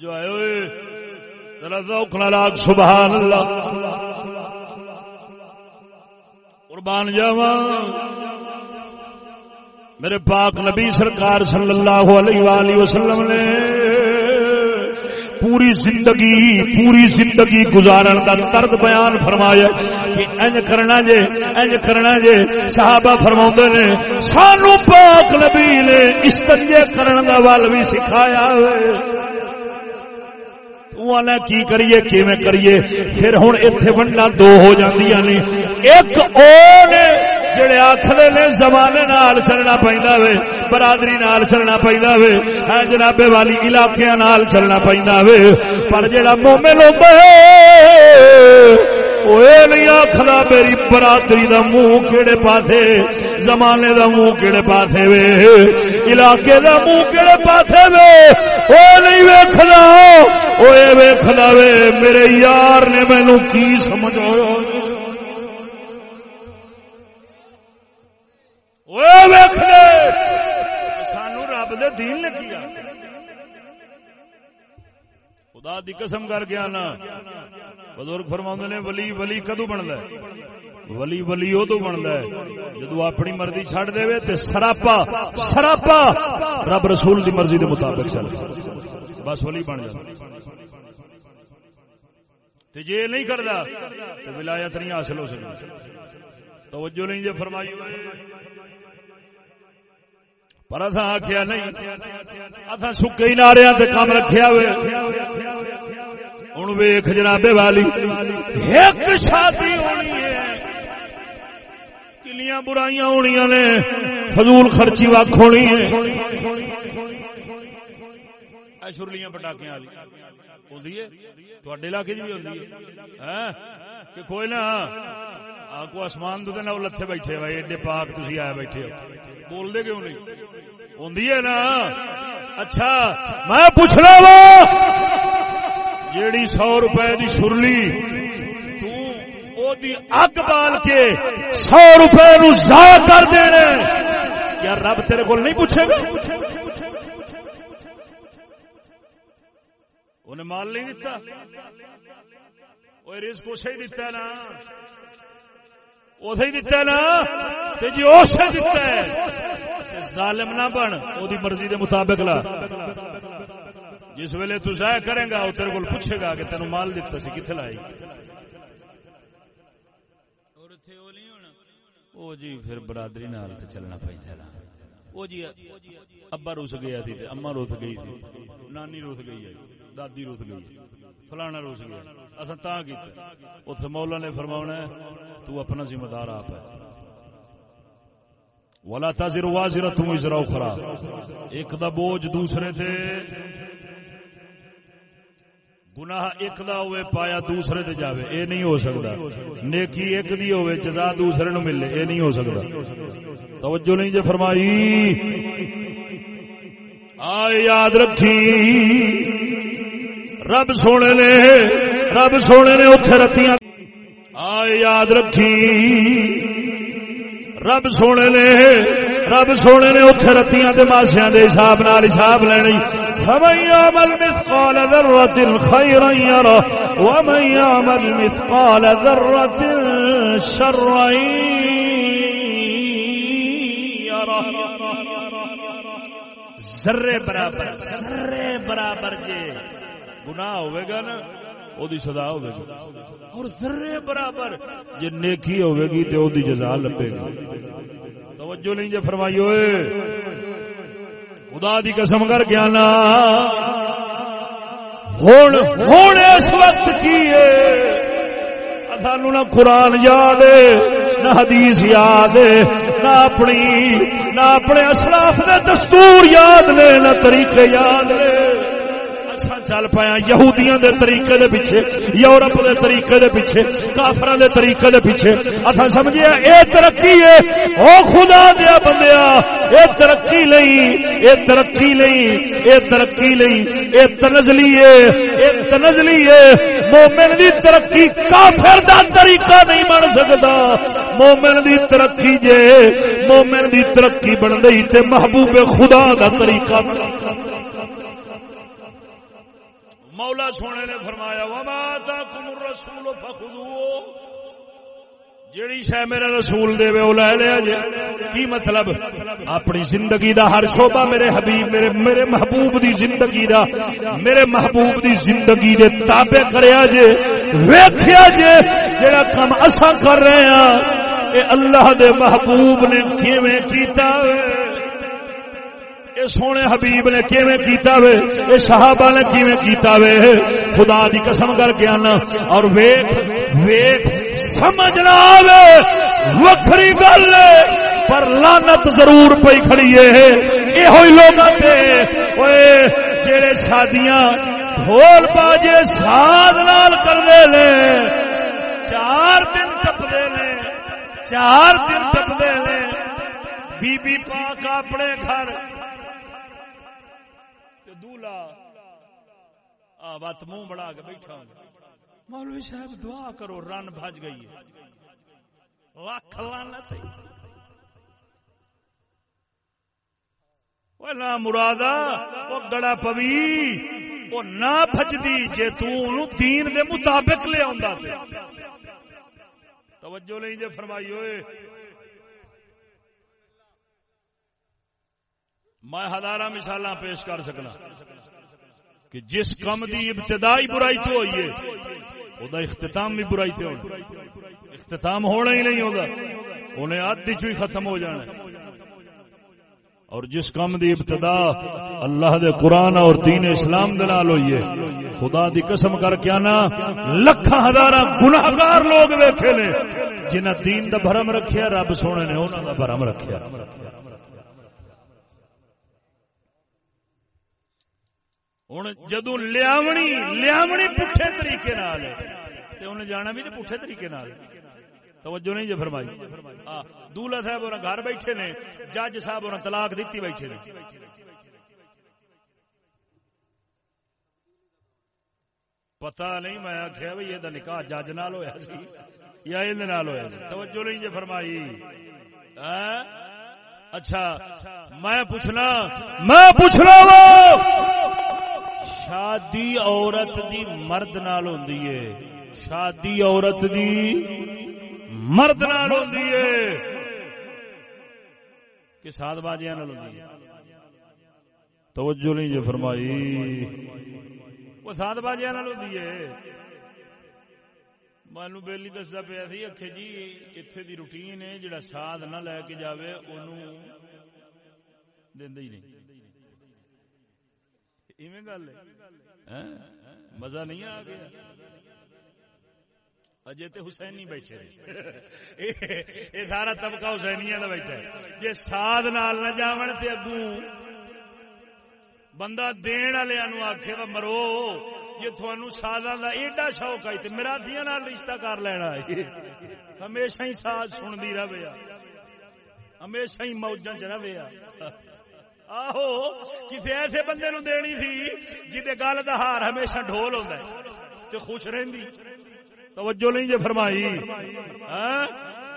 توجہ آئے ہوئے، ذرا ذوق لاگ، سبحان اللہ۔ قربان جاوا میرے پاک نبی سرکار صلی اللہ علیہ وآلہ وسلم نے پوری زندگی پوری زندگی گزارن کا درد بیان فرمایا کہ انج کرنا جے، انج کرنا جے۔ صحابہ فرما نے، سانو پاک نبی نے استنجے کرن کا ول بھی سکھایا۔ ہوئے کی کریے، کیویں کریے؟ پھر ہوں اتنے ونڈا دو ہو جاندیاں نے۔ ایک او نے جڑے آخر نے، زمانے نال چلنا پہنتا وے، برادری نال چلنا پہنتا وے ہے جنابے والی علاقے نال چلنا پہنتا وے۔ پر جڑا مومن ہوتا ہے نہیں آخلا میری برادری دا منہ کہڑے پاسے زمانے دا منہ کہڑے پاسے وے علاقے دا منہ کہڑے پاسے وے وہ نہیں ویکھنا وہ ویکھنا وے میرے یار نے مینو کی سمجھ سانو رب دے دین لگی خدا دی قسم کر گیا نا بزرگ فرما نے، ولی ولی کدو بنتا ہے؟ ولی ولی ادو بنتا ہے۔ جدو اپنی مرضی چڈ دے تے سراپا سراپا! رب رسول دی مرضی دے مطابق چل۔ بس ولی بن جائے تے جے نہیں کردا تے ولایت نہیں حاصل ہو سکتی توجہ نہیں جے فرمائی پر اتھا آخیا نہیں اتھا سکے ہی نارے کام رکھیا ہوئے۔ ہوں ویخ جنابے والی ایک شادی ہونی ہے کلیاں برائیاں ہونی نے فضول خرچی وق ہونی ہے شرلیاں پٹاکیاں والی تھوڑے علاقے بھی ہوتی ہے کوئی نہ کو آسمان دے نہ لتھے بیٹھے بھائی ایڈے پاک تھی آئے بیٹھے ہو بول دے کیوں نہیں ہوں نا اچھا میں پوچھنا وا جیڑی سو روپے دی سرلی اگ بال کے سو روپے نو ضائع کر دینا کیا رب تیرے کو نہیں پوچھے گا؟ انہیں مال نہیں دتا۔ وہ رزق اسے ہی دتا نا۔ اسے ہی دتا نا۔ جی اسے دتا ہے۔ ظالم نہ بن وہ مرضی دے مطابق لا۔ جس ویلے تو ضائع کرے گا وہ تیرے کو پوچھے گا کہ تینوں مال دتا سی کتنے لائی؟ وہ جی پھر برادری نال تے چلنا پہ وہ جی ابا روس گیا تھی اما روس گئی تھی۔ نانی روس گئی ہے دادی روس گئی فلانا روس گیا۔ اصل تا کیتا اتنے مولا نے فرماؤنا ہے تو اپنا ذمہ دار آپ ہے۔ ولا تازر وازر تم ازرا اخرا ایک دا بوجھ دوسرے تھے گناہ ایک دا ہوئے پایا دوسرے دے جاوے. اے نہیں ہو سکتا نیکی ایک دی ہوئے، جزا دوسرے نو ملے. اے نہیں ہو سکتا توجہ نہیں جے فرمائی. آئے یاد رکھی. رب سونے نے، رب سونے نے اتھے رتیاں. آئے یاد رکھی. رب سونے نے، رب سونے نے اتھے رتیاں دے ماسیاں دے حساب نال حساب لینی. فمن يعمل مثقال ذرة خيرا يره ومن يعمل مثقال ذرة شرا يره. ذرے برابر ذرے برابر جے گناہ ہوئے گا نا او دی صدا اور ذرے برابر جے نیکی ہوئے گی تے او دی جزا لبے گا توجہ نہیں جے فرمائی ہوئے خدا دی قسم کر کے آنا ہوں ہوں اس وقت کی سانو نہ قرآن یاد نہ حدیث یاد نہ اپنی نہ اپنے اسلاف دے دستور یاد نے نہ طریقے یاد نے اساں چل پایا، یہودیاں دے طریقے دے پیچھے، یورپ دے طریقے دے پیچھے، کافراں دے طریقے دے پیچھے۔ اساں سمجھیا اے ترقی ہے او خدا دیا بندیا اے ترقی لئی، اے ترقی لئی، اے ترقی لئی، اے تنزلی ہے اے تنزلی ہے مومن دی ترقی کافر دا طریقہ نہیں بن سکدا مومن دی ترقی جے، مومن دی ترقی بن گئی تے محبوب خدا دا طریقہ بن مولا سونے نے فرمایا، وما تاکم الرسول فخذوه۔ جیڑی شے میرا رسول دے وہ لے لیا جے کی مطلب؟ اپنی زندگی دا ہر شعبہ میرے حبیب، میرے میرے محبوب دی زندگی دا، میرے محبوب دی زندگی دے تابع کریا جے ویکھیا جے جڑا کام اساں کر رہے ہاں اے اللہ دے محبوب نے کیویں کیتا ہے اے سونے حبیب نے کیویں کیتا وے؟ اے صحابہ نے کیویں کیتا وے؟ خدا دی قسم کر کے آنا اور ویکھ ویکھ سمجھنا آوے۔ وکھری گل پر لعنت ضرور پئی کھڑی اے ہوئی لوگاں تے اوئے جڑے شادیاں ڈھول باجے ساز نال کردے نے، چار دن ٹپدے نے، چار دن ٹپدے نے۔ بی بی پاک اپنے گھر دولا منہ بڑا کے بیٹھا مولوی صاحب دعا کرو، رن بج گئی لکھ لانت نہ مرادا وہ گڑا پوی وہ نہ بجتی جی تین دے مطابق لے آ توجہ نہیں جی فرمائی ہوئے میں ہزارہ مثال پیش کر سکنا۔ کہ جس کم دی ابتدائی برائی تو ہوئی ہے وہ اختتام بھی برائی تو ہونا۔ اختتام ہونا ہی نہیں ہوگا، انہیں آدھی چوئی ختم ہو جانا۔ اور جس کام دی ابتدا اللہ دے قرآن اور دین اسلام دے نال ہوئی ہے، خدا دی قسم کر کے آنا لکھا ہزار گناہگار لوگ ویکھے نے جنہ دین دا بھرم رکھیا، رب سونے نے انہوں دا بھرم رکھیا۔ ہوں جدو لیا لیا پٹھے طریقے انہیں جانا بھی پٹھے طریقے توجہ نہیں جی فرمائی دولا صاحب اور گھر بیٹھے نے جج صاحب اور طلاق دیتی بیٹھے نے پتا نہیں میں آخیا بھائی یہ نکاح جج نال ہوا سی یا یہ ہوا سی توجہ نہیں جی فرمائی اچھا میں پوچھنا میں پوچھنا شادی عورت دی مرد نال ہوندی ہے۔ شادی عورت دی مرد نال ہوندی ہے۔ کہ سات باجیاں نال ہوندی ہے۔ توجہ نہیں جو فرمائی۔ وہ سات باجیاں نال ہوندی ہے۔ مانو بیلی دستا پیا سی، اکھے جی اتنے دی روٹین ہے، جڑا ساد نہ لے کے جاوے، اونوں دیندا ہی نہیں۔ گل ہاں؟ مزہ نہیں آ گیا۔ اجے تے حسینی بیٹھے یہ سارا طبقہ حسینیا کا بیٹھا جی ساد نال نہ جاون تے اگوں بندہ دین والے آخے وا مرو۔ جی تھوانو سازا کا ایڈا شوق آئی تو میرا دیا نال رشتہ کر لینا ہے۔ ہمیشہ ہی ساز سنتی رہے ہمیشہ ہی موجہ چ رہے آہو کسی ایسے بندے نو دینی تھی جی گل کا ہار ہمیشہ ڈھول ہوتا ہے تو خوش رہی توجہ نہیں جی فرمائی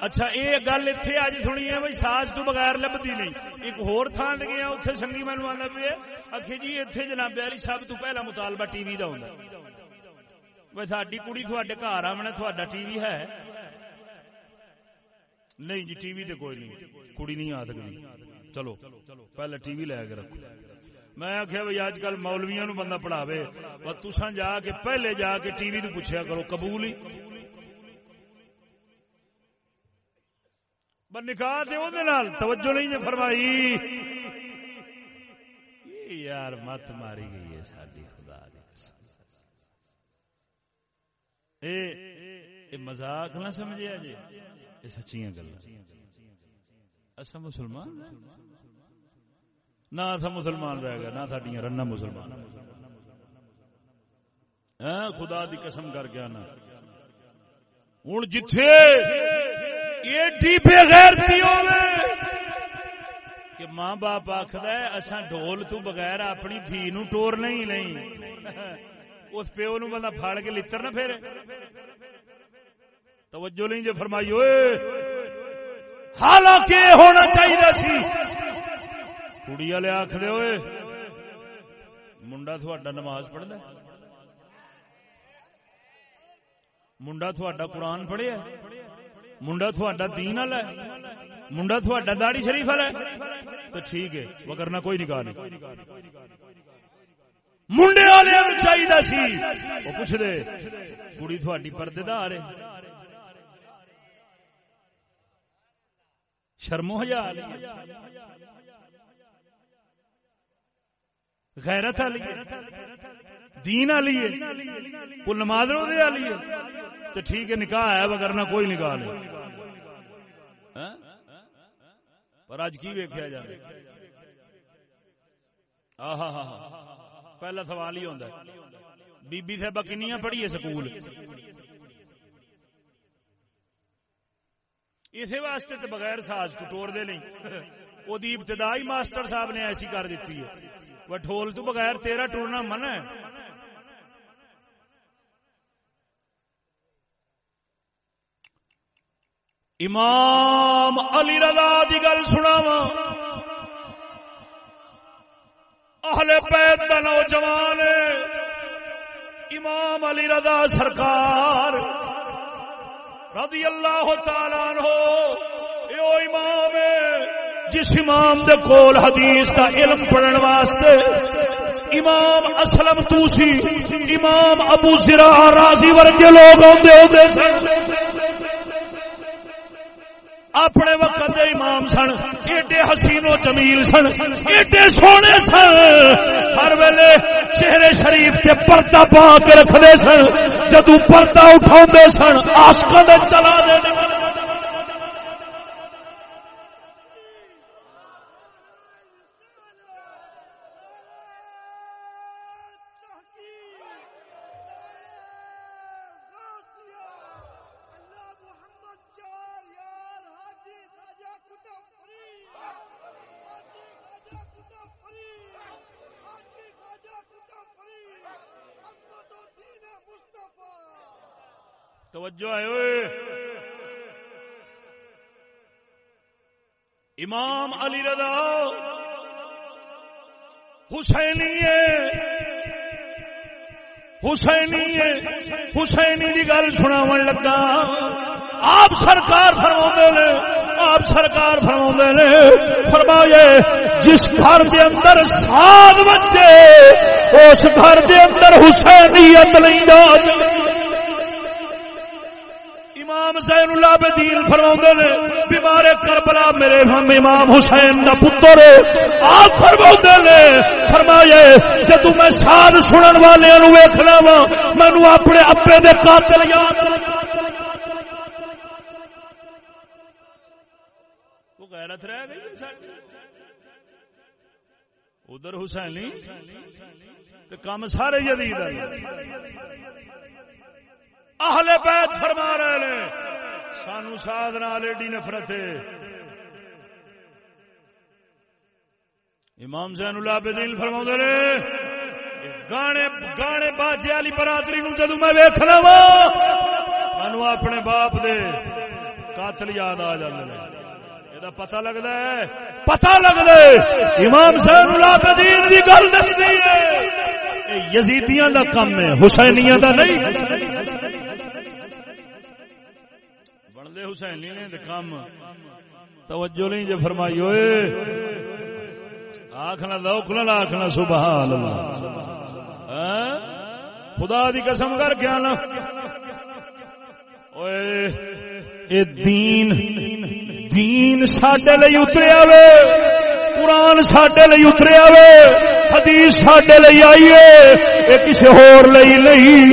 اچھا یہ گل اتنے اج سنی ہے بھائی ساز تو بغیر لبتی نہیں ایک ہور تھان گیا اتنے سنگی مینو آتا پہ اکھے جی اتنے جناب یاری سب تو پہلا مطالبہ ٹی وی کا ہوتا بھائی ساری کڑی تھوڑے گھر آمنا تھوڑا ٹی وی ہے نہیں جی ٹی وی تے کوئی نہیں کڑی نہیں آ سکتی چلو، پہلے ٹی وی لے کے رکھو۔ میں آخیا بھائی اج کل مولویا نو بندہ پڑھاوے تسا جا کے پہلے جا کے ٹی وی تو پوچھا کرو، قبول ہی؟ نکاح توجہ نہیں جی فرمائی۔ یار مت ماری گئی ہے ساری خدا اے مزاق نہ سمجھا جی یہ سچیاں گلا اصا مسلمان نہ اصا مسلمان رہ گیا نہ سڈیا رن مسلمان۔ خدا دی قسم کر کے آنا۔ ہوں جتھے کہ ماں باپ آخد اصا ڈول تو بغیر اپنی دھی نو ٹور نہیں نہیں اس پیو نو بندہ پھاڑ کے لتر نہ پھر توجہ نہیں جو فرمائی ہوئے حالانکہ یہ ہونا چاہیے سی۔ کڑی والے آخر ہوئے، منڈا تھوڑا نماز پڑھتا منڈا تھوڑا قرآن پڑھیا منڈا تھوڑا دین والا ہے۔ منڈا تھوڑا داڑی شریف والا ہے۔ تو ٹھیک ہے وگرنا کوئی نکاح نہیں۔ منڈے والے چاہیے سی۔ وہ پوچھ دے کڑی تھوڑی پردے دار ہے؟ شرمو ہزار غیرت والی دین والی ہے۔ وہ نماز روزے والی ہے۔ تو ٹھیک ہے، نکاح ہے وغیرہ کوئی نکاح نہیں۔ ہاں؟ پر اج کی ویکیا جائے ہاں ہاں پہلا سوال ہی ہوتا ہے۔ بی بی صاحبہ کنیاں پڑھی ہے سکول؟ اسی واسطے تو بغیر ساز کٹور دے نہیں۔ وہ ابتدائی ماسٹر صاحب نے ایسی کر دیتی ہے۔ وہ ڈھول تو بغیر تیرا ٹورنا من ہے۔ امام علی رضا دی گل سنا اہل بیت دا نوجوان امام علی رضا سرکار۔ رضی اللہ تعالی عنہ، اے امام، جس امام دے کول حدیث دا علم پڑھن واسطے، امام اسلم توسی، امام ابو زرا راضی ورگے لوگ آدھے ہوتے سن۔ اپنے وقت دے امام سن، ایڈے حسین و جمیل سن، ایڈے سونے سن۔ ہر ویلے چہرے شریف کے پردہ پا کے رکھتے سن جدو پردہ اٹھا سن آشک چلا دے توجہ ہے ہوئے امام علی رضا حسینی حسینی حسینی کی گل سنا لگا۔ آپ سرکار فرما نے، آپ سرکار فرما نے فرمائے جس گھر کے اندر سات بچے، اس گھر کے اندر حسینیت نہیں جا امام زین اللہ بدین فرما نے، بیمار کربلا میرے ہم امام حسین کا پتر، آپ فرما نے فرمایا جدو میں ساد سنن والے ویخنا وا مینو اپنے ابے دے قاتل یاد وہ غیرت رہ گئی ادھر حسینی کام سارے جدید اہل بیت فرما رہے نے۔ سانو ساد نال ایڈی نفرت ہے۔ امام زین اللہ بدیل فرما نے گانے گانے باجے والی برادری نو جدو میں ویکھنا وا مینو اپنے باپ دے قاتل یاد آ جاندے یہ پتہ لگتا ہے، پتہ لگتا ہے، امام صاحب العابدین دی گل دسدی ہے۔ یزیدیاں دا کم ہے، حسینیاں دا نہیں۔ بندے حسینی نے دے کم۔ توجہ نہیں جو فرمائی ہوئے آخنا لوک نہ آخنا سبحان اللہ۔ خدا دی قسم کر کے آنا۔ اوئے، اے دین دین سڈے لی اتریا وے قرآن سڈے لی اتریا وے حدیث سڈے لی آئیے یہ کسی ہور لئی نہیں۔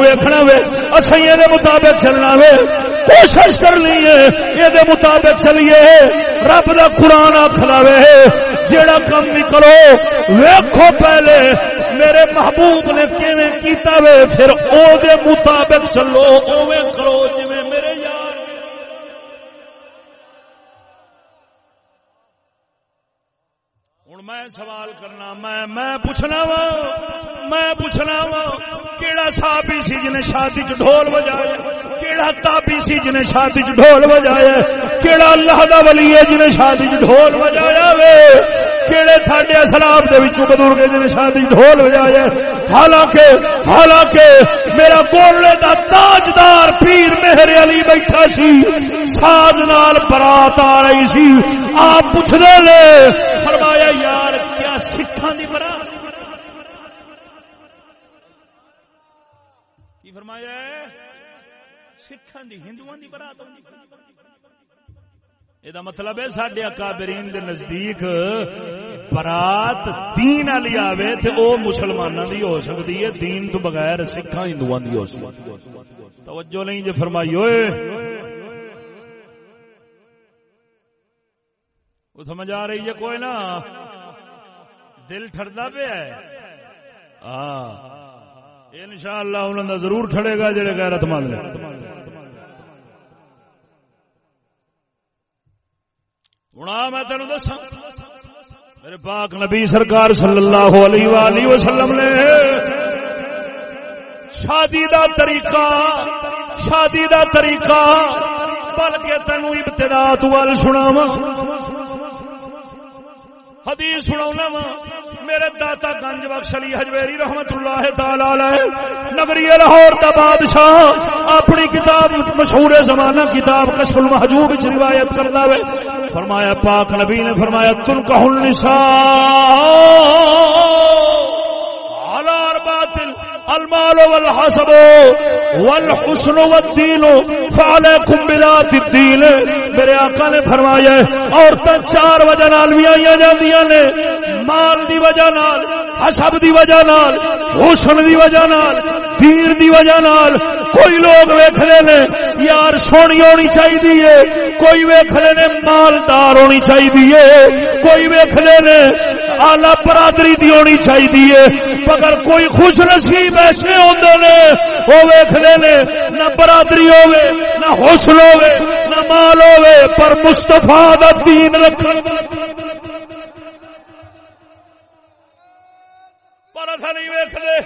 ویکھنا وے اصل یہ مطابق چلنا وے۔ کوشش کرنی ہے یہ مطابق چلیے۔ رب کا قرآن آخلا وے، جیڑا کم بھی کرو، ویکھو پہلے میرے محبوب نے کیویں کیتا وے، پھر او دے مطابق چلو، اوویں کرو جویں میں سوال کرنا، میں میں پوچھنا وا، میں پوچھنا وا، کیڑا صحابی سی جن شادی چ ڈھول بجایا کیڑا تابی سی جن شادی چ ڈھول بجایا کیڑا اللہ دا ولی ہے جن شادی چ ڈھول بجایا وے؟ کیڑے تھاڈے اسلام دے وچوں بزرگ جن شادی چ ڈھول بجایا حالانکہ حالانکہ میرا کولے دا تاجدار پیر مہر علی بیٹھا سی، ساز نال برات آ رہی سی۔ آپ پوچھ دے لے فرمایا، یار، کیا سکھاں دی برات کی فرمایا سکھاں دی ہندوؤں دی برات یہ مطلب ہے سڈے اکابرین دے نزدیک برات دین والی آوے تے او مسلماناں دی ہو سکتی ہے۔ دین تو بغیر سکھاں ہندوؤں دی ہو سکتی توجہ نہیں جے فرمائی ہوئے وہ سمجھ آ رہی ہے کوئی نا؟ دل ٹھردا پہ ہے۔ ہاں۔ انشاءاللہ انہاں دا ضرور ٹھڑے گا جڑے غیرت مند نے ہوں میں تین دسا میرے پاک نبی سرکار صلی اللہ علیہ وآلہ وسلم نے شادی دا طریقہ، شادی دا طریقہ بلکہ تینوں ابتدا تو سنا حدیث سنا وا۔ میرے داتا گنج بخش علی حجویری رحمت اللہ تعالی نگری لاہور دا بادشاہ اپنی کتاب مشہور زمانہ کتاب کشف المحجوب وچ روایت کردا وے۔ فرمایا، پاک نبی نے فرمایا تن کہ النساء۔ المال والحسب والحسن والدین فعلیکم بلات الدین میرے آقا نے فرمایا ہے، عورتیں چار وجہ نال بھی آئی جاندیاں نے، مال دی وجہ نال، حسب دی وجہ نال، حسن دی وجہ نال دین دی وجہ نال کوئی لوگ ویکھ نے، یار سونی ہونی چاہیے کوئی ویکھ نے مالدار ہونی چاہیے کوئی ویکھ نے آلہ برادری دی ہونی چاہیے مگر کوئی خوش نصیب ایسے ہوندے نے، وہ ویکھدے نے نہ برادری ہوے نہ حسن ہوے نہ مال ہوے پر مصطفی دا دین رکھن۔ پر اسا نہیں ویکھدے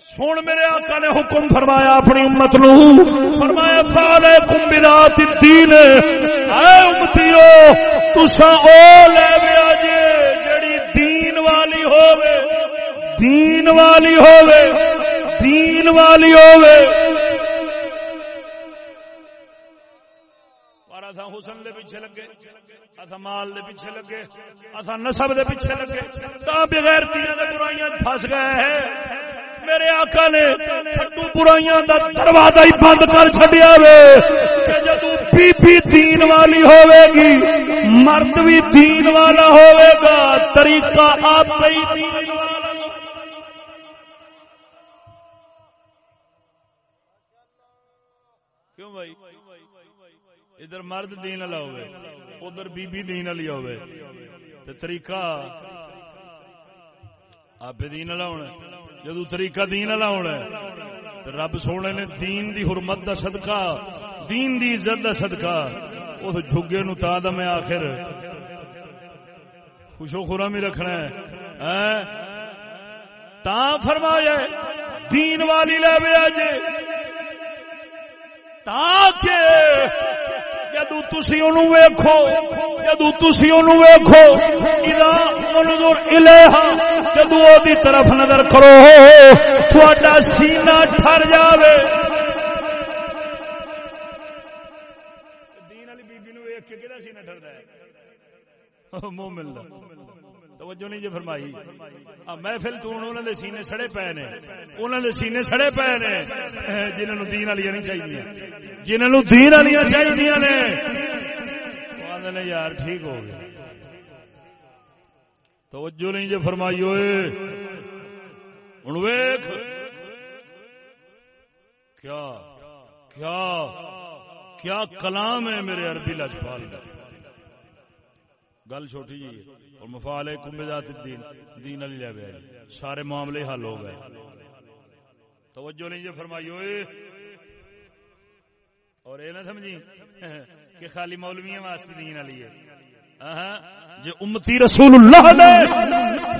سن میرے آقا نے حکم فرمایا اپنی امت نو۔ فرمایا فعلیکم بذات الدین اے امتیو تسا او لے ویا جے جڑی دین والی ہووے۔ دین والی ہووے۔ دین والی ہووے اور اسا حسن دے پیچھے لگے اسا مال دے پیچھے لگے اسا نسب دے پیچھے لگے۔ تا بغیر دیاں دے برائیاں پھس گئے ہیں۔ میرے آقا نے ٹھڈو برائیاں دا دروازہ ہی بند کر چھڈیا وے۔ کہ جدوں بی بی دین والی ہوے گی مرد بھی دین والا ہوے گا طریقہ آپ ہی دین والا۔ کیوں بھائی؟ ادھر مرد دین والا ہوئے، ادھر بی بی دین والی ہوئے۔ تے طریقہ آپ دین والا ہونا جدو طریقہ دین والا ہونا تو رب سونے نے دین دی حرمت دا صدقہ، دین دی عزت دا صدقہ، اس جھگے نو تا دا میں آخر خوشو خورا میں رکھنا ہے۔ ہاں؟ تا فرمایا دین والی لے بیا جے تاکہ جدو تسی انہوں ویکھو جدو تسی انہوں ویکھو اذا انظر الیہا جدو او دی طرف نظر کرو تھوڑا سینہ ٹھر جاوے۔ دین علی بی بی نو ویکھ کے کدا سینہ ٹھردا ہے؟ مومن دا توجہ نہیں جی فرمائی۔ محفل تو انہوں نے سینے سڑے پے نے۔ انہوں نے سینے سڑے پے نے۔ جنہوں نے دین والی نہیں چاہیے جنہوں نے دین والی چاہیے نے۔ یار ٹھیک ہو گیا توجہ نہیں جی فرمائی ہوئے ہوں ویخ کیا کیا کیا کلام ہے میرے عربی لجپال گل چھوٹی جی۔ اور مفال دین دین علی لے گئے سارے معاملے حل ہو گئے۔ توجہ نہیں جو فرمائی ہوئے۔ اور یہ نہ سمجھی کہ خالی مولویاں واسطے دین علی ہے۔ جی امتی رسول اللہ دے،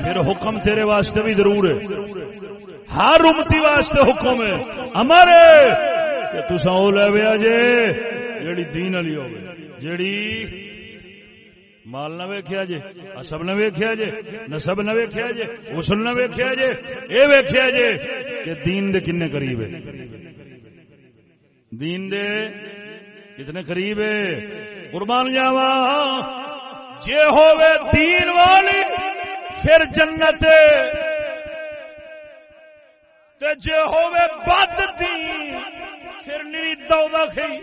پھر حکم تیرے واسطے بھی ضرور ہے۔ ہر امتی واسطے حکم ہے۔ ہمارے، کہ تسا او لے ویا جے جیڑی دین علی ہوے جیڑی مال نہ ویکیا جے اصب نہ ویکیا جے نسب نہ ویکیا جے غسل نہ ویکیا جے اے ویکیا جے کہ دین دے کنے قریب ہے دین دے کتنے قریب ہے قربان جاوا جے ہوے دین والی پھر جنت تے جے ہوے بد دین پھر نری دودا کھئی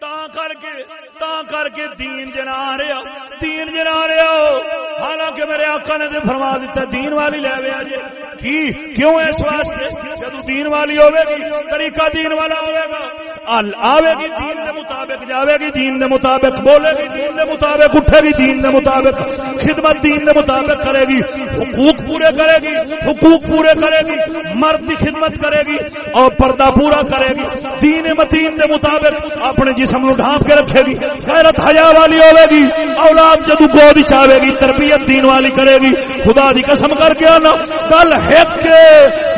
تا کر کے، تا کر کے دین جنا رہا دین جنا رہا حالانکہ میرے آقا نے فرما دیتا دین والی لے ویا جی کی؟ کیوں اس واسطے؟ جدو دین والی ہوے گی، طریقہ دین والا ہوے گا۔ آوے گی دین دے مطابق، جاوے گی دین دے مطابق، بولے گی دین دے مطابق، اٹھے گی دین دے مطابق، خدمت دین دے مطابق کرے گی، حقوق پورے کرے گی، حقوق پورے کرے گی، مرد کی خدمت کرے گی اور پردہ پورا کرے گی۔ دین متین دے مطابق اپنے جسم نو ڈھانپ کے رکھے گی، غیرت حیا والی ہوے گی، اولاد جدو گود چاہے گی، تربیت دین والی کرے گی۔ خدا دی قسم کر کے آنا، کل ہک کے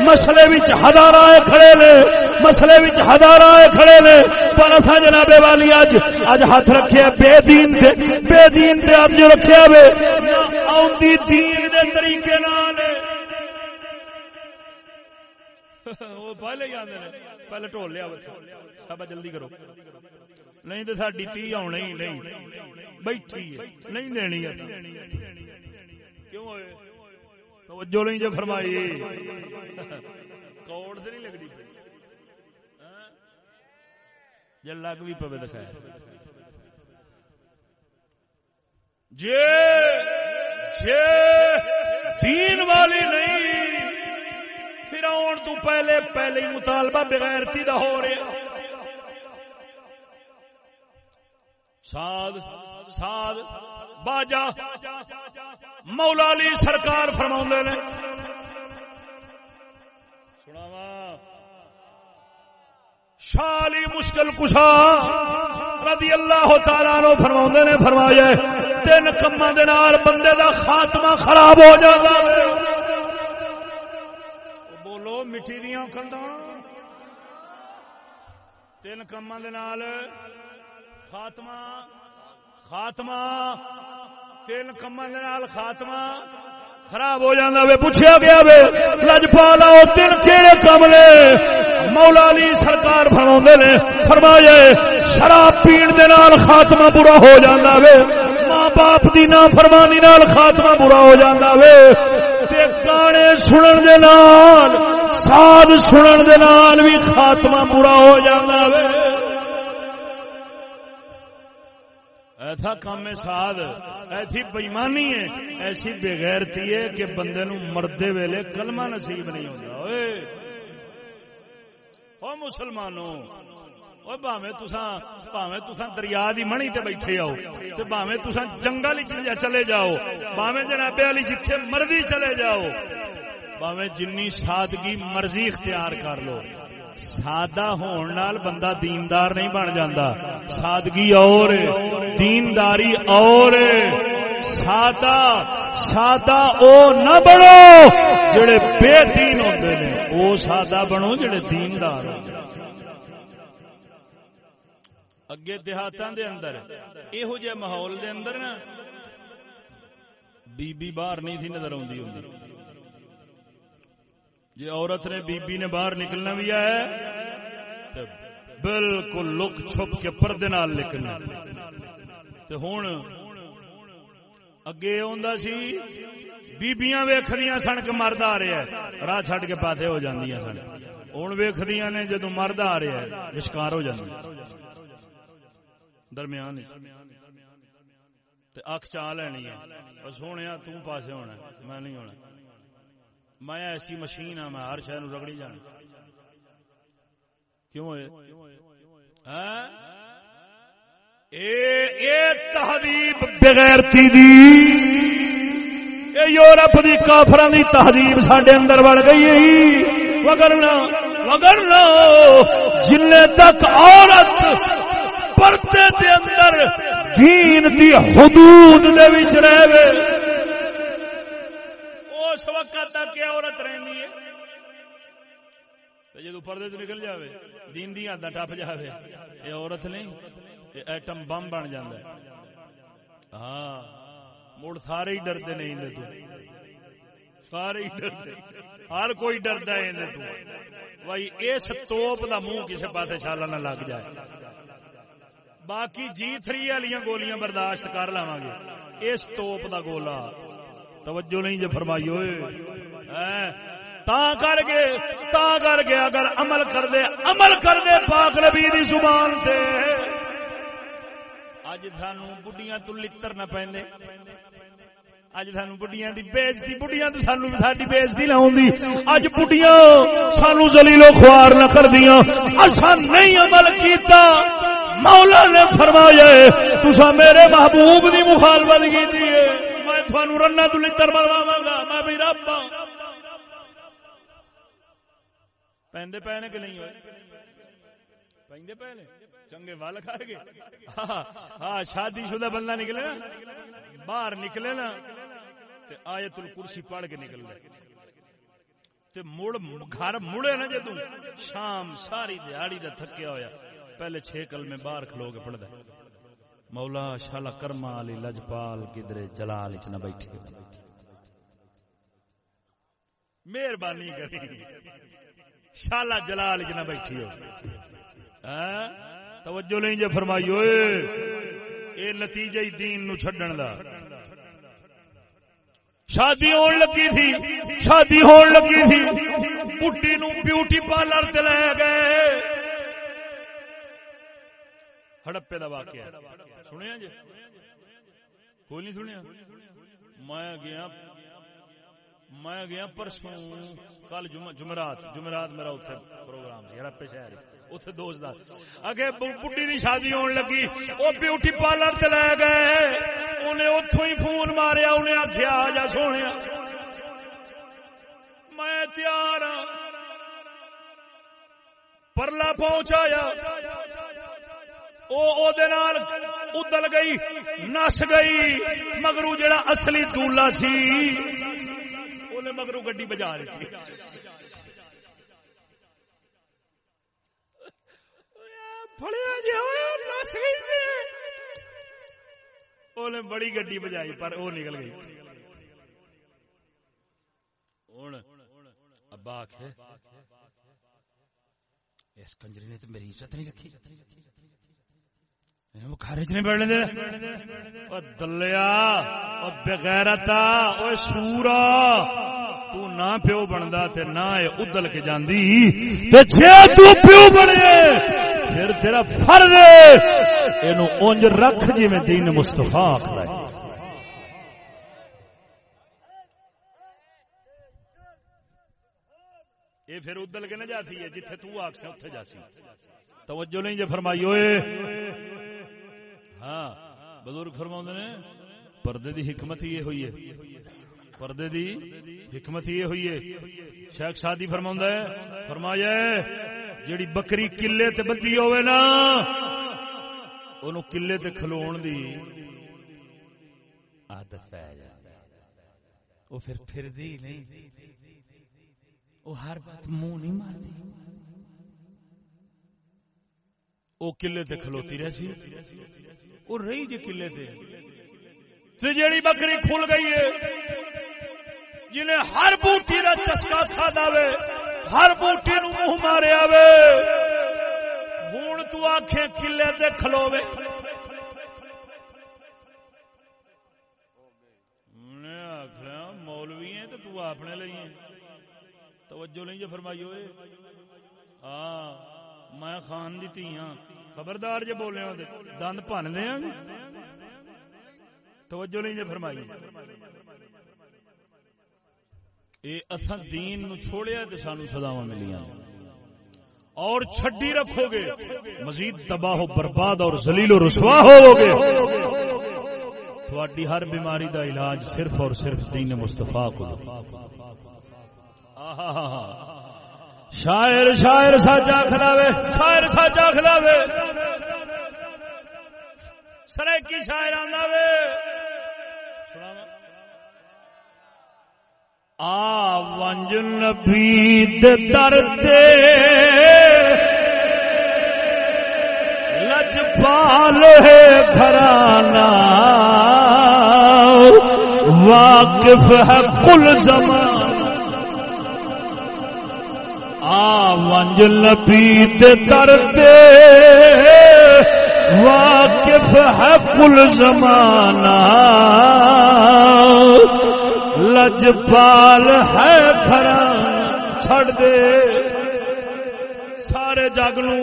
مسئلے وچ ہزار آئے کھڑے نے، مسئلے وچ ہزار آئے کھڑے نے پر اسا جناب والی اج اج ہاتھ رکھے بے دین تے بے دین تے اج رکھیا وے۔ اوندی دین دے طریقے نال۔ وہ پہلے ہی آندے نے۔ پہلے ٹول لیا سب جلدی کرو۔ نہیں تو ساری ٹی آنا ہی نہیں۔ بیٹھی ہے۔ نہیں دینی ہے۔ کیوں ہوئے؟ توجہ نہیں جو فرمائی۔ کوڑ سے نہیں لگتی جی لگ بھی پوے دکھایا جے جے، دین والی نہیں، پھر آن تو پہلے پہلے ہی مطالبہ بغیر تھی دا ہو رہا ساد ساد باجا، مولا علی سرکار فرما نے۔ سناواں۔ شالی مشکل کشا رضی اللہ تعالی نو فرما نے فرمایا، تین کما بندے دا خاتمہ خراب ہو جاتا بولو مٹی دیا کندا تین کما خاتمہ خاتمہ، تین کمن خاتمہ خراب ہو جانا وے پوچھا گیا وے لجپالا تین کہڑے کم لے مولا علی سرکار فرما نے فرمایا شراب پین دے نال خاتمہ برا ہو جانا وے۔ ماں باپ دی نا فرمانی نال خاتمہ برا ہو جانا وے۔ تے گانے سنن دے نال، ساز سنن دے نال بھی خاتمہ برا ہو جانا وے۔ ایسا کام ساد ایسی بےمانی ہے، ایسی بےغیرتی ہے کہ بندے نو مردے ویلے کلمہ نصیب نہیں ہوتا او مسلمانوں، او بھاوے تساں بھاوے تساں دریا دی منی تے بیٹھے آؤ، تے باویں تسا جنگل وچ چلے جاؤ باویں جناب علی جتھے مرضی چلے جاؤ۔ باویں جنی سادگی مرضی اختیار کر لو۔ سادہ ہون نال بندہ دیندار نہیں بن جاندہ سادگی اور دینداری اور سادہ سادہ او نہ بنو، جڑے بے دین ہوندے نے، او سادہ بنو جڑے دیندار اگے دیہاتاں دے اندر یہو جہ ماحول دے اندر نا بی بی باہر نہیں تھی نظر آتی ہوں جی عورت نے بی بی نے باہر نکلنا بھی ہے بالکل لک چھپ کے پردے نال نکلنا ہوں اگے آ سی بیبیاں ویخدیا سن کے مرد آ رہا ہے راہ چڈ کے پاسے ہو جاندیاں سن ہوں ویخدیا نے جدو مرد آ رہا ہے وشکار ہو جاتی درمیان اک چا لینی ہے سونے تاسے ہونا میں نہیں ہونا میں ایسی مشین ہاں میں ہر شہر رگڑی جانا کیوں تہذیب بغیرتی دی۔ یورپ دی کافر دی تہذیب سڈے اندر بڑھ گئی وگرنا وگرنا جن تک عورت پردے دے اندر دین دی حدود دے وچ رہے اس وقت تک عورت رہنی ہے۔ جدو پردے تو نکل جاوے دین دی آدھا ٹپ جاوے۔ یہ عورت نہیں ایٹم بم بن جاندہ ہاں مڑ سارے ہی ڈردے نہیں دے تو۔ سارے ہی ڈردے۔ ہر کوئی ڈردا ہے تو۔ بھائی، اس توپ دا منہ کسی پاسے شالا نہ لگ جائے۔ باقی جی تھری والی گولیاں برداشت کر لوا گے اس توپ دا گولا۔ توجہ نہیں جو فرمائی ہوئے۔ ہاں، تا کر کے، تا کر کے اگر عمل کر دے، عمل کر دے پاک نبی دی زبان سے۔ اج سانو بڈیاں تو لتر نہ پیندے اج سانو بڈیاں دی بےزتی بڈیاں تو سانو ساری بےزتی نہ ہوندی اج بڈیاں سانو ذلیل و خوار نہ کردیاں اساں نہیں عمل کیتا مولا نے فرمایا تسا میرے محبوب دی مخالفت کیتی ہے میں تھانو رنا تو لتر بنواواں گا میں بھی رب ہاں پیندے پینے کہ نہیں ہوئے پیندے پہلے چنگے وال کھا گئے۔ ہاں،, ہاں شادی شدہ بندہ نکلے نا۔ باہر نکلے نا۔ آیت الکرسی پڑھ کے نکل گئے۔ مڑ، گھر مڑے نا جدو شام ساری دیہڑی دا تھکیا ہویا۔ پہلے چھ کل میں باہر کھلو کے پڑھ مولا شالا کرما علی لجپال کدرے جلال چ نہ بیٹھے۔ مہربانی کری۔ شالا جلال چ نہ بیٹھی ہو ہاں؟ توجہ نہیں جے فرمائی ہوئے اے نتیجہ ہی دین نو چھڈن دا۔ شادی ہون لگی تھی، شادی ہون لگی تھی بڈی نو بیوٹی پارلر تے لے گئے۔ ہڑپے دا واقعہ۔ سنیا جی کوئی نہیں سنیا؟ میں گیا میں گیا پرسوں، کل جمعرات جمعرات میرا اتنے پروگرام سی ہڑپے شہر اتنے دوست اگے بڈی دی شادی ہون لگی، وہ بیوٹی پارلر تے لے گئے، انہیں اتوں ہی فون ماریا، انہیں آخیا آ جا سونے میں تیار ہاں۔ پرلا پہنچایا۔ ادل گئی، نس گئی مگرو جڑا اصلی دولا سی۔ مگرو گڈی بجا رہی بڑی گڈی بجائی پر وہ نکل گئی۔ ابا آخ اس کنجری نے تو میری عزت نہیں رکھی۔ بخارے چ نہیں بڑھنے دے۔ او دلیا، او بغیرتا، او سورا تو نہ پیو بنتا نہ اے ادل کے جاندی۔ تے جے تو پیو بنے۔ پھر تیرا فرض اے اینو اونج رکھ جی میں دین مصطفیٰ آخر یہ پھر ادل کے نہ جاتی ہے، جتھے تو آخ سے اتنے جاسی۔ توجہ نہیں جی فرمائی ہوئے ہاں بزرگ فرما نے، پردے دی حکمت یہ ہوئی ہے۔ پردے دی حکمت یہ ہوئی ہے۔ شیخ شادی فرما ہے، فرمایا جیڑی بکری کلے تے بندی ہوئے نا انہوں کلے تے کھلون دی عادت پہ جائے وہ پھر پھر دی نہیں۔ وہ ہر بات منہ نہیں مار دی وہ کلے تے کھلوتی رہ سی۔ وہ رہی جی کلے تے۔ جیڑی بکری کھل گئی ہے، جنہیں ہر بوٹی کا چسکا کھا دے ہر بوٹی نو منہ ماریا وے ہوں تو آخے کلے تے کھلوے مولوی ہیں تو تو اپنے لیے توجہ نہیں جو جی، فرمائی ہوئے۔ ہاں میں خان دی تھی ہاں۔ خبردار جے بولے دند پن دیا گے توجہ نہیں جے فرمائی۔ اے اصا دین نو چھوڑیا تو سانو سداوا ملیاں۔ اور چھڈی رکھو گے، مزید تباہ و برباد اور زلیل و رسوا ہو گے تھوڑی ہر بیماری دا علاج صرف اور صرف دین مصطفیٰ کو۔ آہا۔ شاعر شاعر سچا کھلاوے، شاعر سچا کھلاوے۔ سرے کی شاعر آندا وے۔ آ ونج نبی در تے۔ لج پال ہے گھرانا۔ واقف ہے کل زمان۔ ونج لبی درتے واقف ہے کل زمانہ لج پال ہے کھڑا چھڑ دے سارے جگ نو۔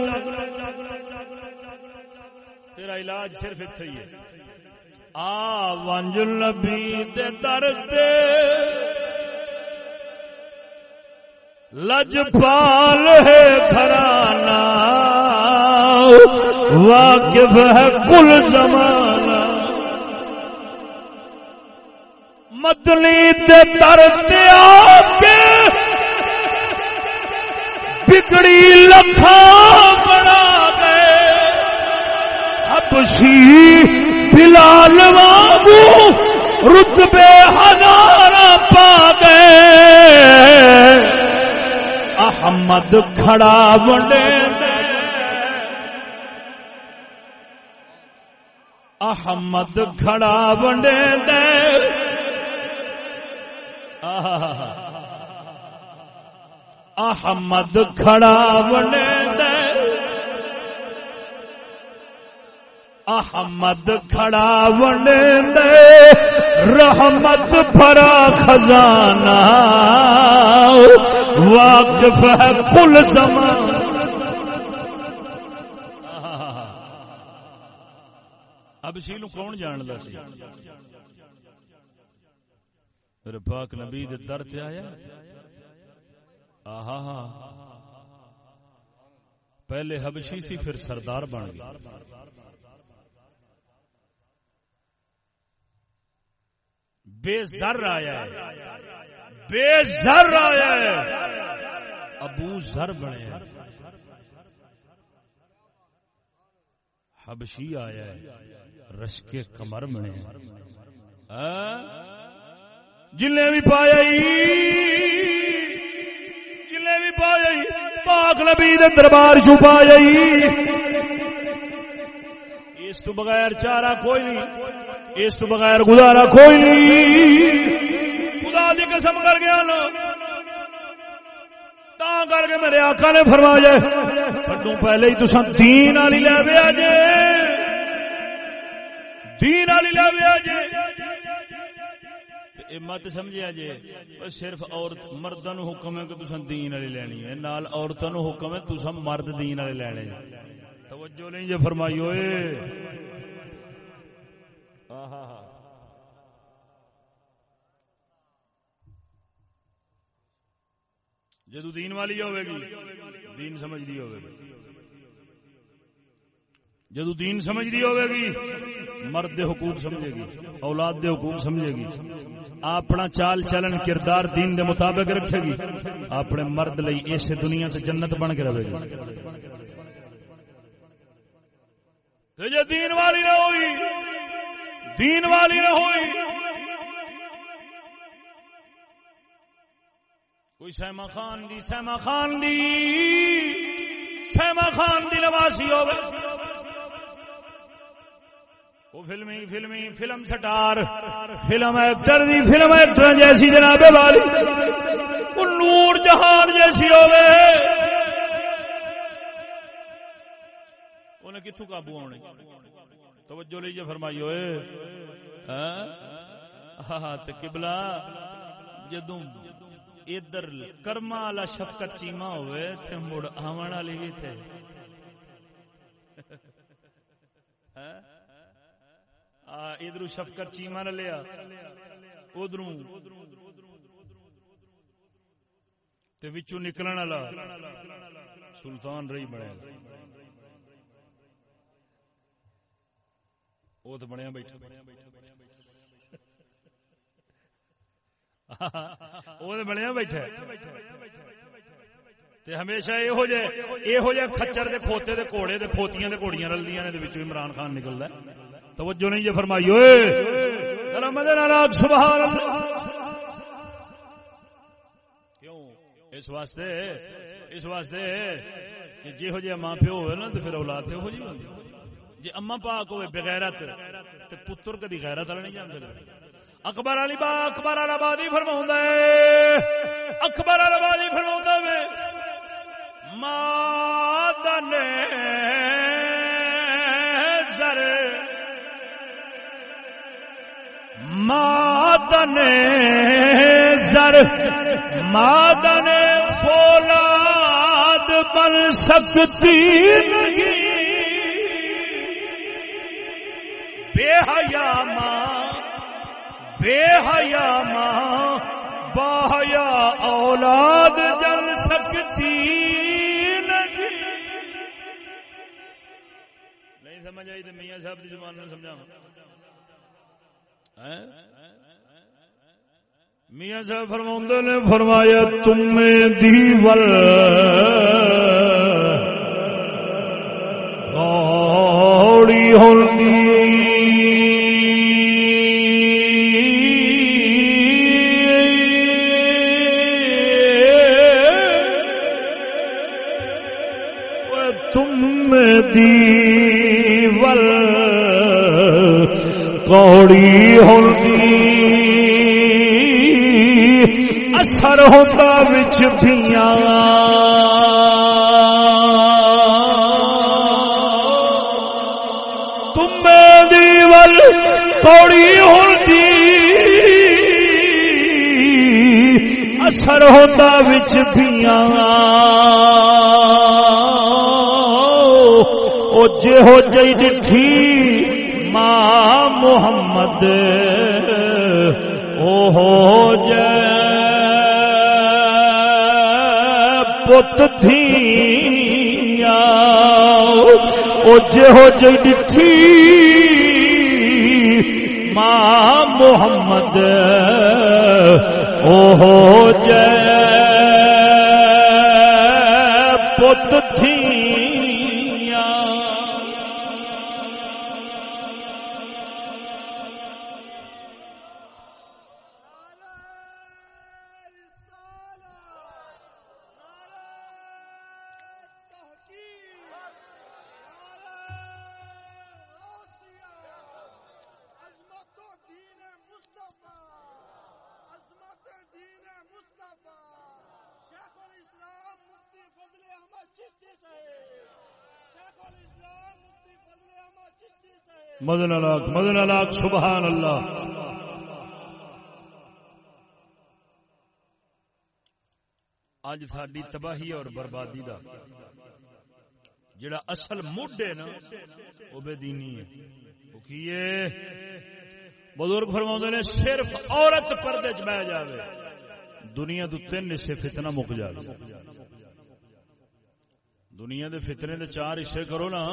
تیرا علاج صرف اتنے ہی ہے۔ آ ونج لبی درتے لجپال ہے گھرانا۔ واقف ہے کل زمانہ۔ مدلی در کے بگڑی لکھا بنا گئے حبشی بلال وانگو رتبے ہزار پا گئے احمد کھڑا ونڈے احمد کھڑا ونڈے دے۔ احمد کھڑا ونڈے دے۔ احمد کھڑا ونڈے دے۔ رحمت بھرا خزانہ۔ واقف ہے کل زمان۔ اب شیلو کون جان دا سی؟ میرے پاک نبی دے در تے آیا۔ آہا۔ پہلے حبشی سی، پھر سردار بن گیا بے زر آیا ہے۔ بے زر آیا ہے۔ ابو زر بنے حبشی آیا ہے۔ رش کے کمر بنے جن بھی پایا جن بھی پایا پاک نبی دربار چھپا جائی اس تو بغیر چارہ کوئی نہیں۔ اس تو بغیر گزارا کوئی نہیں۔ خدا دی قسم کر گیا نا۔ تا کر کے میرے آقا نے فرمایا پٹو پہلے ہی تسا دین والی لے پیا جے دین والی لے پیا جے مت سمجھا جی صرف عورت مردوں حکم ہے کہ تسا دین والی لینی ہے۔ نال عورتوں حکم ہے تسا مرد دین والے لینے۔ توجہ نہیں جی فرمائی ہوئے۔ جدو دین والی ہوئے گی، دین سمجھ دی ہوئے گی۔ جدو دین سمجھ دی ہوئے گی، مرد دے حقوق سمجھے گی، اولاد دے حقوق سمجھے گی۔ اپنا چال چلن کردار دین دے مطابق رکھے گی، اپنے مرد لئی اس دنیا تے جنت بن کے رہے گی۔ جے دین والی نہ ہوئی، دین والی نہ ہوئی کوئی سیما خان دی، سیما خان دی۔ سیما خان دی نواسی ہوے فلمی فلمی، فلم سٹار، فلم ایکٹر دی، فلم ایکٹر جیسی جناب والی۔ وہ نور جہان جیسی ہوے انہیں کتوں قابو آنے؟ توجہ لیجیے فرمائی ہوئے۔ ہاں؟ ہاں, ہاں، کبلا جدوں ادھر کرما والا شفقت چیما ہوئے تے مڑ آون والی بھی تھے۔ ادھر شفقت چیما نہ لیا ادھر نکلن والا سلطان رہی بنیا وہ تو بنیا بیٹھا۔ وہ بنیا بیٹھا ہمیشہ یہو یہو جہ خچر دے کھوتے دے کوڑے دے کھوتیاں دے کوڑیاں رلدیاں نے وچوں عمران خان نکلدا ہے۔ توجہ نہیں جے فرمائی، اوئے! ذرا مدن اللہ سبحان اللہ کیوں؟ اس واسطے اس واسطے کہ جہو جہ ماں پیو ہوئے نا تو پھر اولاد تے ہو جی ہوندی۔ جی اما پاک ہوئے بغیرت تے پتر کدی غیرت والے نہیں جاندے اکبر علی با اکبر آبادی فرما ہے۔ اکبر آبادی فرما میں مادن زر۔ مادن زر۔ مادن فولاد بن سکتی بے حیا ماں بے حیا ماں باہیا اولاد جن سکتی نہیں۔ سمجھ آئی تو میاں صاحب کی زبان میں سمجھا میاں صاحب فرما نے فرمایا تم دیول گوڑی ہوگی اثر ہوتا بچ پیا تم دیول کوڑی ہوتی اثر ہوتا بچ پیا او جے ہو جئی ڈٹھی ماں محمد۔ او ہو جے پوت تھی او جے ہو جئی ڈٹھی۔ ماں محمد او ہو جے مدن لاکھ مدن لاکھ سبحان اللہ۔ اج ساری تباہی اور بربادی دا جڑا اصل موڈ ہے نا، وہ بے دینی ہے۔ وہ کیے بزرگ فرما نے، صرف عورت پردے چ بہ جائے دنیا دو تین حصے فتنہ مک جائے دنیا دے فتنے دے چار حصے کرو نا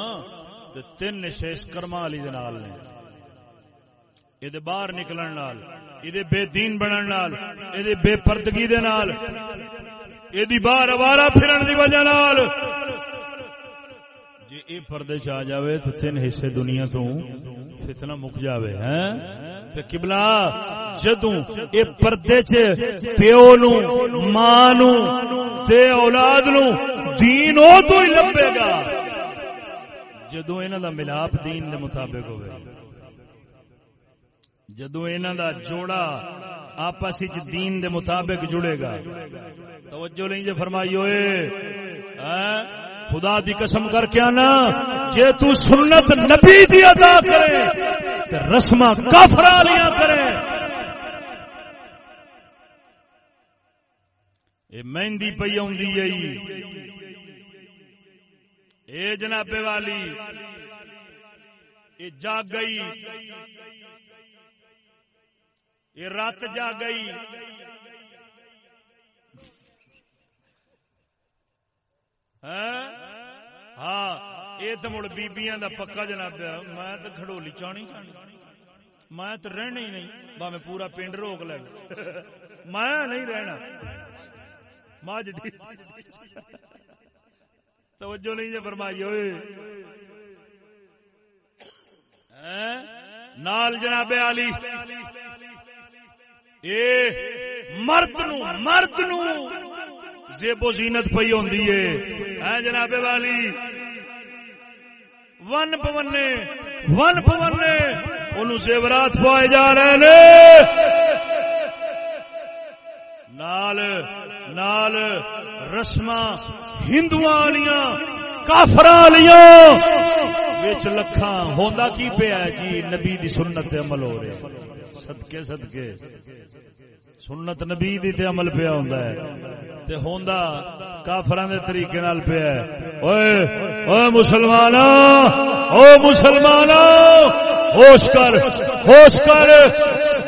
تین نشے اس کرما علی دے نال نے۔ یہ باہر نکلن نال یہ بے دین بنن نال یہ بے پردگی دے نال یہ باہر اوارا پھرن دی وجہ نال۔ جی اے پردے چ آ جاوے تو تین حصے دنیا تو فتنہ مک جاوے، ہیں؟ تے قبلہ جدوں اے پردے چ پیو نو ماں نو تے اولاد نو دین او تو ہی لبے گا۔ جدو انہوں دا ملاپ دین دے مطابق ہوئے جدو انہوں دا جوڑا آپس دین دے مطابق جڑے گا توجہ نہیں جے فرمائی ہوئے خدا دی قسم کر کے آنا جے تو سنت نبی دی ادا کرے رسم کافر لیا کرے اے مہندی پی آئی اے جناب والی اے جاگ گئی یہ رات جا گئی۔ ہاں, ہاں، یہ تو مڑ بیبیاں دا پکا جناب میں تو کھڑولی چانی چانی میں تو رہنا ہی نہیں با میں پورا پنڈ روک لے۔ میں نہیں رہنا۔ ماج توجہ نہیں جی فرمائی ہوئے نال جناب علی۔ اے مرد نو مرد نو زیب و زینت پئی ہوندی ہے جناب والی ون پونے ون پونے ان زیورات پوائے جا رہے نے۔ نال نال رسم ہندو والیاں کافر والیاں وچ لکھاں۔ ہوندا کی پیا جی نبی دی سنت عمل ہو رہا صدقے صدقے۔ سنت نبی دی تے عمل پیا ہوندا ہے۔ تے ہوندا کافراں دے طریقے نال پیا ہے۔ اوئے اوئے مسلماناں، او مسلماناں، ہوش کر ہوش کر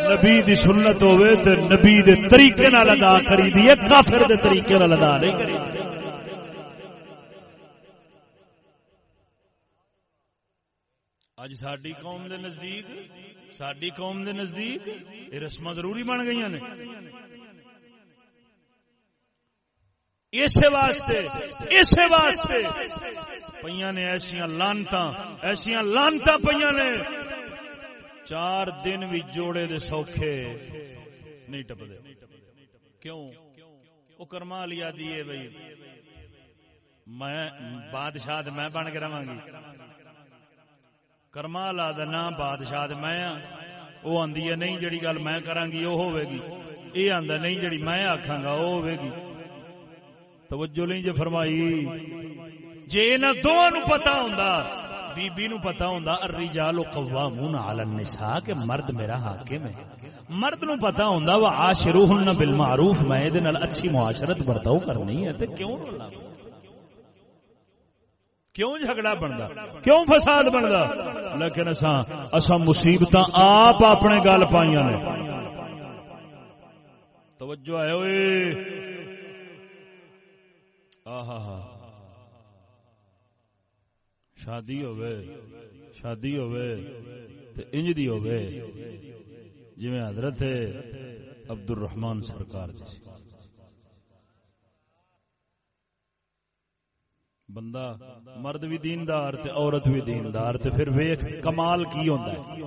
نبی دی سنت ہوے تے نبی دے طریقے نال ادا کری دی کافر دے طریقے نال ادا نہیں کری اج ساری قوم دے نزدیک ساری قوم دے نزدیک یہ رسم ضروری بن گئی نے۔ اسی واسطے اسی واسطے پہ نے ایسا لانتا ایسا لانتا پہ نے۔ چار دن بھی جوڑے دے سوکھے۔ نہیں ٹپتے کیوں؟ وہ کرما لیا دیے بھائی میں بادشاہ میں بن کے رہا گی۔ کرما لا دینا بادشاہ میں وہ آدھی ہے نہیں جڑی گل میں کرا گی وہ ہوے گی۔ یہ آدھا نہیں جڑی میں آخا گا وہ ہوے گی۔ توجہ نہیں جی فرمائی۔ جی انہوں دونوں پتا ہوں بی بی نو پتا ہوں الرجال قوامون علی النساء، کہ مرد میرا حاکم ہے۔ مرد نو پتا ہوں وہ عاشروہن بالمعروف، میں دے نال اچھی معاشرت برتاؤ کرنی ہے، تے کیوں رولا کیوں جھگڑا بنتا کیوں فساد بنتا لیکن اصا اصا مصیبت آپ اپنے گل پائی نے۔ توجہ ہے ہوئے شادی ہوئے شادی ہوئے تے انج دی ہوئے جی حضرت عبد الرحمان سرکار جیسی بندہ مرد بھی دیندار تے عورت بھی دیندار تے پھر ویخ کمال کی ہوتا ہے۔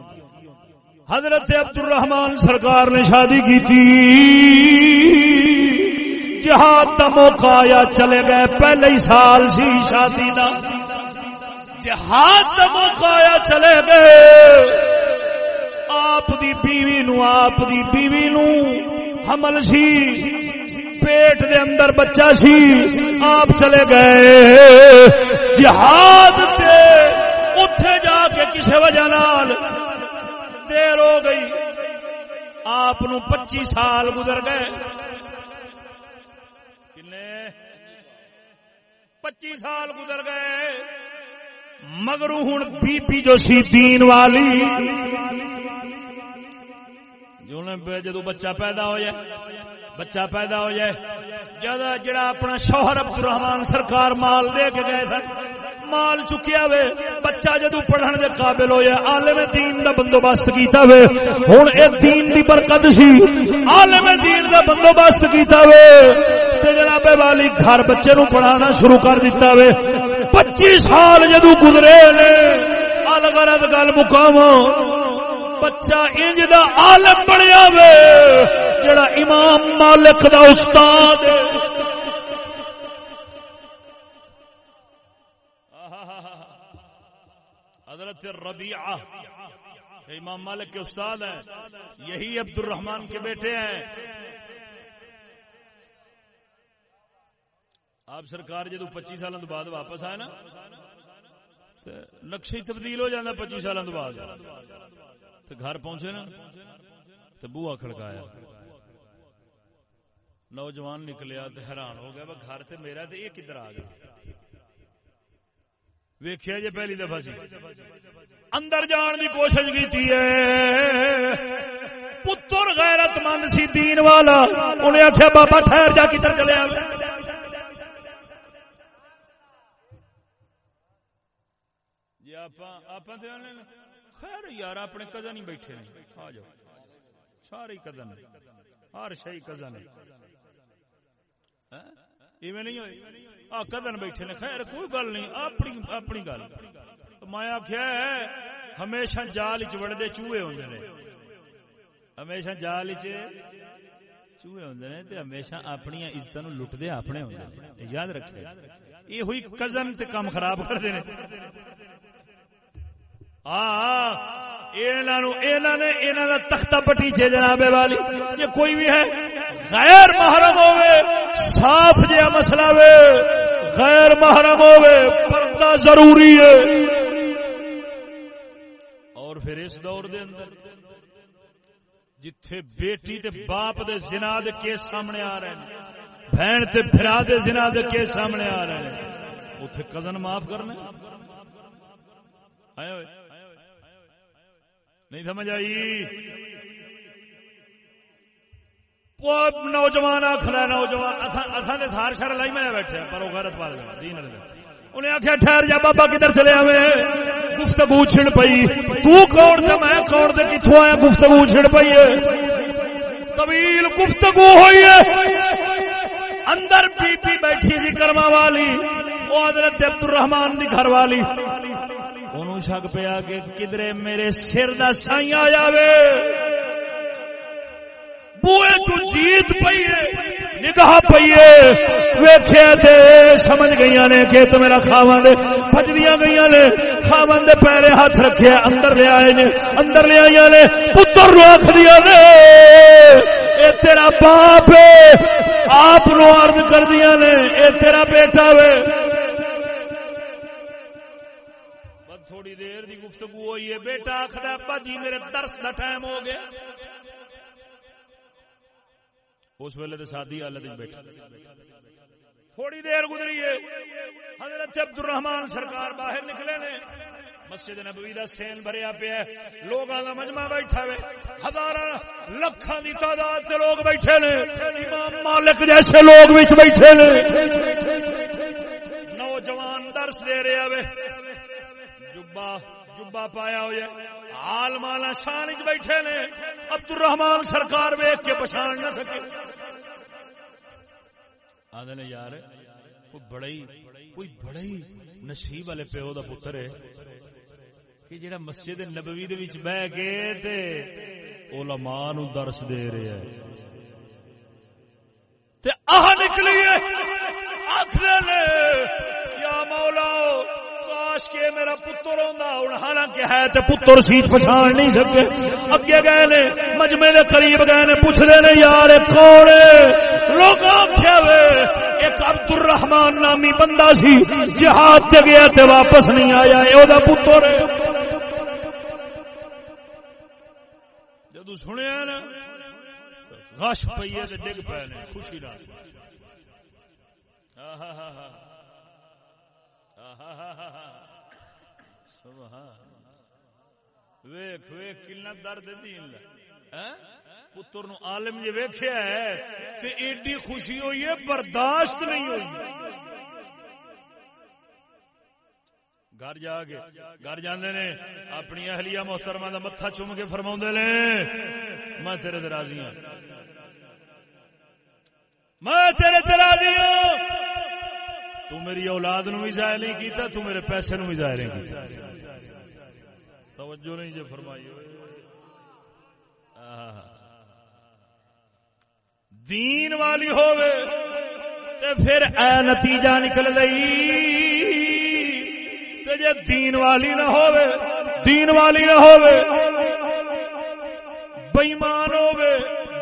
حضرت عبد الرحمان سرکار نے شادی کی تھی جہاد کا موقع آیا، چلے گئے۔ پہلے ہی سال سی شادی کا جہاد کا موقع آیا چلے گئے آپ دی بیوی نو، آپ دی بیوی نو حمل سی۔ پیٹ دے اندر بچہ سی۔ آپ چلے گئے۔ جہاد تے اتے جا کے کسی وجہ نال دیر ہو گئی۔ آپ پچی سال گزر گئے۔ پچی سال گزر گئے۔ مگر ہوں بی پی جو سی دین والی۔ جدو بچہ پیدا ہو جائے بچہ پیدا ہو جائے جد جڑا اپنا شوہر عبد الرحمان سرکار مال دے کے گئے تھے، مال چکیا وے، بچہ جدو پڑھن دے قابل ہو جائے عالم دین دا بندوبست کیتا وے، ہن اے دین دی برکت سی، عالم دین دا بندوبست کیتا وے، تے جناب والی گھر بچے نو پڑھانا شروع کر دیتا وے۔ 25 سال جدو گزرے نے الگ الگ گل مقام بچہ انج دا عالم بنیا وے، جڑا امام مالک دا استاد حضرت ربیعہ، امام مالک کے استاد ہیں۔ یہی عبد الرحمان کے بیٹے ہیں۔ آپ سرکار جدو پچی سال بعد واپس آئے نا نقشے تبدیل ہو جانا پچی سال بعد۔ تو گھر پہنچے نا تو بوا کھڑکایا۔ نوجوان نکلیا تو حیران ہو گیا گھر تے میرا تو یہ کدھر آ گیا؟ ویخیا جی پہلی دفعہ سی۔ اندر جان کی کوشش کی پتر غیرت مند سی دین والا، انہیں آخیا بابا ٹھہر جا، کدھر چلے جی آپ خیر یار، اپنے کزن ہی بیٹھے آ جاؤ۔ سارے کزن ہر شہی کزن ہاں؟ نہیں ہوئے۔ کدن بیٹھے نے۔ خیر، کوئی گل نہیں۔ اپنی اپنی گل۔ میں آخیا ہمیشہ جال چڑھتے چوہے ہوں ہمیشہ جال چوہے ہوں ہمیشہ اپنی عزت نو لٹتے اپنے ہوں یاد رکھے۔ یہ ہوئی کزن تے کام خراب کرتے ہیں تختہ پٹیچے جناب والی، یہ کوئی بھی ہے، غیر محرم ہوئے صاف جہا مسئلہ وے، غیر محرم ہوئے پردہ ضروری ہے۔ اور پھر اس دور دے اندر، جتھے بیٹی تے باپ دے زنا دے کیس سامنے آ رہے ہیں، بہن تے بھرا دے زنا دے کیس سامنے آ رہے ہیں اتنے کزن معاف کرنے۔ آئے ہوئے۔ نہیں سمجھ آئی؟ نوجوان آخر نوجوان اصا نے سار شر لائی میں بیٹھے پر وہ غیرت پال دین انہیں آخیا ٹھہر جا بابا، کدھر چلے آئے گفتگو چھڑ پئی۔ تو کون سے میں کون سے کتوں آیا، گفتگو چھڑ پئی ہے۔ طویل گفتگو ہوئی ہے۔ اندر بی بی بیٹھی سی کرما والی، وہ حضرت عبد الرحمان دی گھر والی۔ انہوں شک پیا کہ کدرے میرے سر دا سائیں آ جاوے۔ بوئے چو جیت پئیے، نگاہ پئیے۔ ویکھے تے سمجھ گئیاں نے کہ تو میرا خاوند بھجدیاں گئیاں نے۔ خاوند دے پیرے ہاتھ رکھے اندر لے آئے نے، اندر لے آئیاں نے۔ پتر نو آکھ دیا نے، اے تیرا باپ ہے۔ آپ نو عرض کر دیا نے، اے تیرا بیٹا وے۔ گفتگو ہوئی ہے بیٹا آخر ابا میرے درس دا ٹائم ہو گیا۔ اس ویلے تو سادی حالت بیٹھا تھوڑی دیر گزری ہے حضرت عبد الرحمان سرکار باہر نکلے نے۔ مسجد نبوی دا سین بھریا پیا لوگاں دا مجمع بیٹھا ہے۔ ہزاراں لکھاں دی تعداد تے لوگ بیٹھے نے۔ امام مالک جیسے لوگ وچ بیٹھے نے۔ نوجوان درس دے رہے ہوئے جبا جبا پایا ہویا حال مالا شان وچ بیٹھے نے۔ عبد الرحمان سرکار ویکھ کے پہچان نہ سکے۔ آدھے نے یار، کوئی بڑا ہی کوئی بڑا ہی نصیب والے پیو دا پتر ہے کہ جڑا مسجد نبوی دے وچ بیٹھ کے تے علماء نو درس دے رہا ہے تے آہ نکلی ہے۔ آخر نے، یا مولا کاش کے میرا پتر ہوندا ہن حالانکہ ہے تے پتر سیت پہچان نہیں سکے۔ اگے گئے نے، مجمع دے قریب گئے نے، پوچھ لے نے، یار کون ہے؟ لوگ آکھیا وے، ایک عبد الرحمان نامی بندہ سی، جہاد تے گیا تے واپس نہیں آیا، اے او دا پتر ہے۔ جدو سنیا نا، غش پئی تے ڈگ پے نے، خوشی نال۔ ہاں ہاں ہاں ہاں ہاں ہاں ہاں ویخ ویخ کنا درد دین ہاں؟ پتر نو عالم جی ویخیا ہے تے ایڈی خوشی ہوئی ہے، برداشت نہیں ہوئی۔ گھر جا کے، گھر جاندے نے اپنی اہلیہ محترمہ دا متھا چوم کے فرما نے، میں تیرے دراضی ہوں میں تیرے دراضی ہوں تو میری اولاد نو بھی ضائع نہیں کیتا، تو میرے پیسے نو بھی ضائع نہیں کیتا۔ توجہ نہیں جو فرمائی دین والی ہووے تے پھر اے نتیجہ نکل گئی۔ تے جے دین والی نہ ہووے، دین والی نہ ہووے۔ بےمان ہوے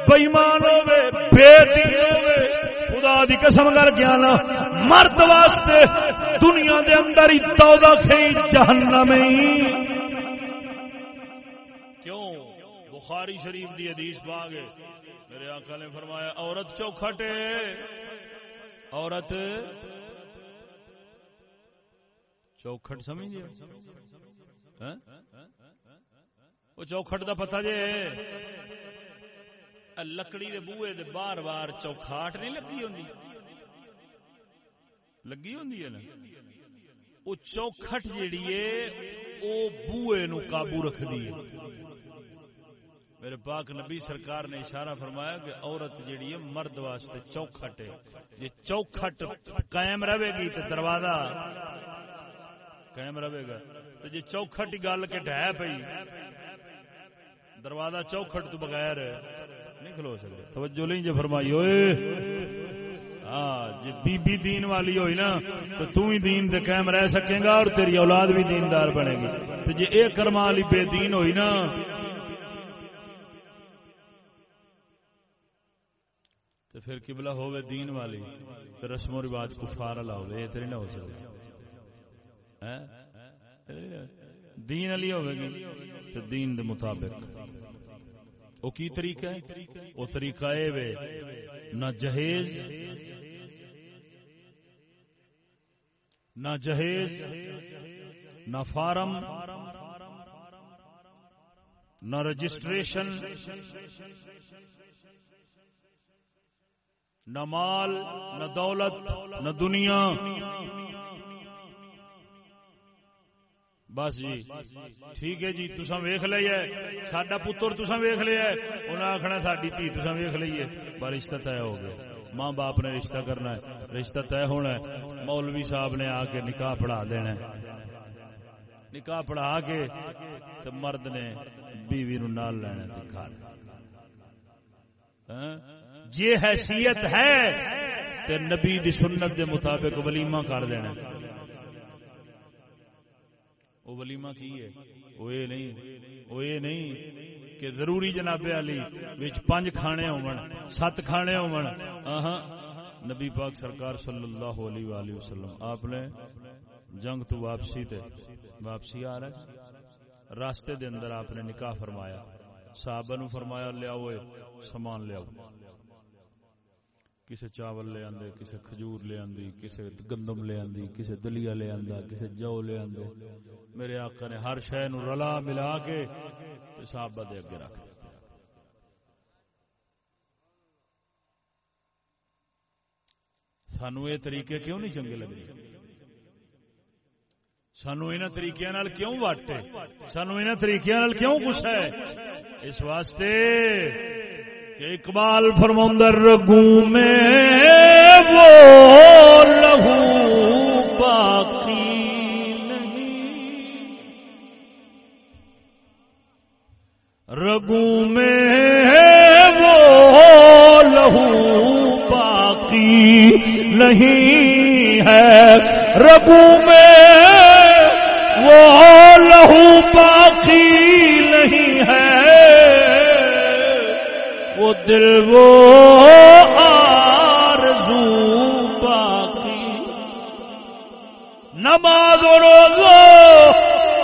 بےمان ہوے بے دین ہوے خدا دی قسم کر کے آنا۔ مرد واسطے دنیا دے اندر ہی تودا کھئی جہنم ہی۔ کیوں؟ بخاری شریف دی حدیث باغ ہے۔ میرے آقا نے فرمایا، عورت چوکھٹ ہے عورت چوکھٹ سمجھ ہاں؟ وہ چوکھٹ دا پتہ جے۔ لکڑی دے بوئے دے بار بار چوکھاٹ نہیں لگی ہوندی؟ لگی ہوندی ہے نا؟ وہ چوکھٹ جیڑی ہے، او بوئے نو قابو رکھ دی ہے۔ میرے پاک نبی سرکار نے اشارہ فرمایا کہ عورت جیڑی ہے، مرد واسطے چوکھٹ ہے۔ یہ چوکھٹ قائم رہے گی تو دروازہ قائم رہے گا۔ تو جی چوکھٹ گل کے ڈہ پی دروازہ چوکھٹ تو بغیر نہیں کھلو سکتے توجہ نہیں جو فرمائی ہوئے ہاں جی بی بی دین والی ہوئی نا، تو تو ہی دین دے قائم رہ سکے گا اور تیری اولاد بھی دیندار بنے گی۔ تو جی ایک کرما والی بے دین ہوئی نا۔ تو پھر قبلہ ہوئے دین والی، تو رسم و رواج کفار اللہ ہوئے یہ تیری نہ ہو سکے۔ دین علی ہوئے گی، تو دین دے مطابق۔ او کی طریقہ ہے؟ او طریقہ اے وے، نہ جہیز نہ جہیز نہ فارم نہ رجسٹریشن نہ مال نہ دولت نہ دنیا۔ بس جی۔ ٹھیک ہے جی تسا ویخ لیا سڈا پتر تسا ویخ لیا انہیں آخنا ساری تھی تسا ویخ لیے پر رشتہ طے ہو گیا۔ ماں باپ نے رشتہ کرنا ہے۔ رشتہ طے ہونا ہے۔ مولوی صاحب نے آ کے نکاح پڑھا دینا نکاح پڑھا کے تو مرد نے بیوی نو نال لینا گھر۔ جی حیثیت ہے تے نبی دی سنت دے مطابق ولیمہ کر دینا وہ ولیمہ کی ہے؟ وہ یہ نہیں، وہ یہ نہیں کہ ضروری جناب علی وچ پنج کھانے ہون، سات کھانے ہون۔ نبی پاک سرکار صلی اللہ علیہ وآلہ وسلم، آپ نے جنگ تو واپسی تے، واپسی آ رہا راستے دے اندر آپ نے نکاح فرمایا، صحابہ نو فرمایا لیاؤ سامان لیاؤ کسے چاول لے آندے، کسے کھجور لے آندی، کسے گندم لے آندی، کسے دلیا لے آندا، کسے جو لے آندے۔ میرے آقا نے ہر شے نو رلا ملا کے تے صحابہ دے اگے رکھ دتا سانو یہ طریقے کیوں نہیں چنگے لگے سانو ان طریقے نال کیوں وٹ سانو ان طریقے نال کیوں غصہ ہے؟ اس واسطے کہ اقبال فرمندر رگو میں وہ لہو باقی نہیں۔ رگو میں وہ لہو باقی نہیں ہے۔ رگو میں وہ لہو باقی دل وہ آرزو باقی۔ نماز و روزو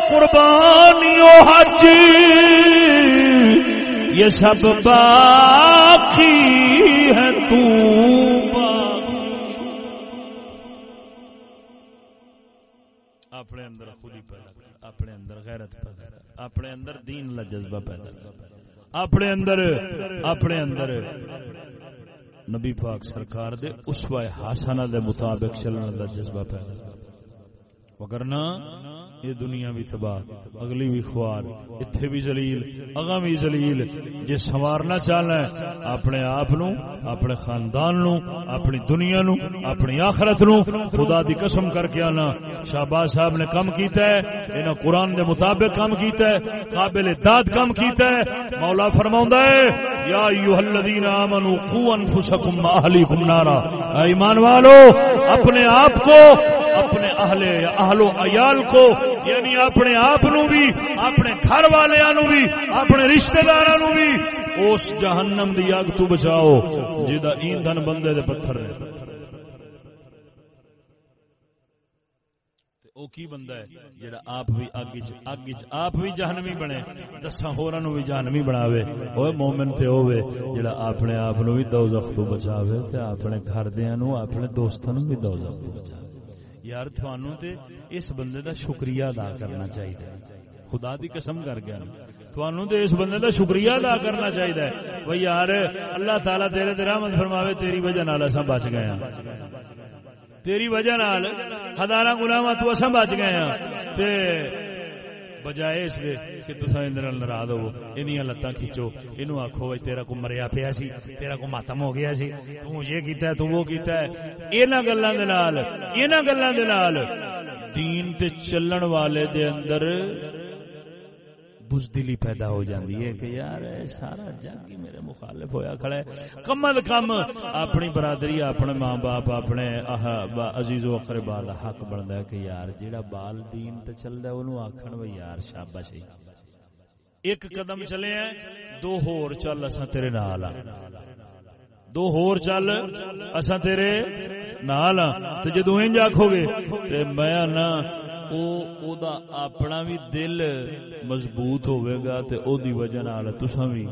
قربانی و حج، یہ سب باقی ہے تو اپنے اندر خودی پیدا کر، اپنے اندر غیرت پیدا کر، اپنے اندر دین لا جذبہ پیدا کر۔ اپنے اندر اپنے اندر۔ نبی پاک سرکار دے اسوہ حسنہ دے مطابق چلنے دا جذبہ پیدا وگرنہ یہ دنیا بھی تباہ، اگلی بھی خوار، اتھے بھی ذلیل، اگاں بھی ذلیل۔ جے سنوارنا چاہنا ہے، اپنے آپ نو اپنے خاندان نو اپنی دنیا نو اپنی آخرت نو خدا دی قسم کر کے آنا۔ شہباز صاحب نے کم کیتا ہے، انہاں قرآن دے مطابق کم کیتا ہے، قابل داد کم کیتا ہے۔ مولا فرماؤں ہے، یا ایوہ الذین آمنوا قو انفسکم اہلیکم نارا۔ ایمان والو، اپنے آپ کو اپنے اہل اہل و عیال کو یعنی اپنے آپ بھی، اپنے گھر والوں نو بھی، اپنے رشتہ دار بھی، اس جہنم دی اگ تو بچاؤ جی جہاں ایندھن بندے دے پتھر ہے او کی بندہ ہے جڑا آپ بھی اگ وچ اگ وچ آپ بھی جہنمی بنے، دساں ہوراں نو بھی جہنمی بناوے۔ اوے مومن تے ہوے جڑا اپنے آپ نو بھی دوزخ تو بچاوے، تے اپنے گھر دیاں نو، اپنے دوستاں نو بھی دوزخ تو بچاوے۔ یار تھانوں تے اس بندے دا شکریہ ادا کرنا چاہیے خدا دی قسم کر گیا تھانوں تے اس بندے دا شکریہ ادا کرنا چاہیے بھئی یار، اللہ تعالی تیرے تے رحمت فرماوے، تیری وجہ نال اساں بچ گئے ہاں۔ تیری وجہ نال ہزار گلاما تو اصا بچ گئے ہاں۔ تے بجائے اس دے کہ تسا اندر ناراض ہوو۔ انیاں لتاں کھچو۔ اینو آکھو بھائی تیرا کو مریا پیا سی، تیرا کو ماتم ہو گیا سی۔ تو یہ کیتا ہے تو وہ کیتا ہے۔ انہاں گلاں دے نال، انہاں گلاں دے نال دین تے چلن والے دے اندر بزدلی پیدا ہو جاندی ہے کہ یار سارا جگ ہی میرے مخالف ہویا کھڑا ہے۔ کم از کم اپنی برادری اپنے ماں باپ اپنے عزیز و اقربا دا حق بندا ہے کہ یار جیڑا بال دین تے چلدا ہے اونوں آکھن وے یار شاباش ایک قدم چلے ہیں دو ہور چل اساں تیرے نال آ دو ہور چل اساں تیرے نال آ تے جدوں انج آکھو گے تے میں نہ او او دا اپنا بھی دل مضبوط ہوئے گا تے او دی وجہ نال تساں بھی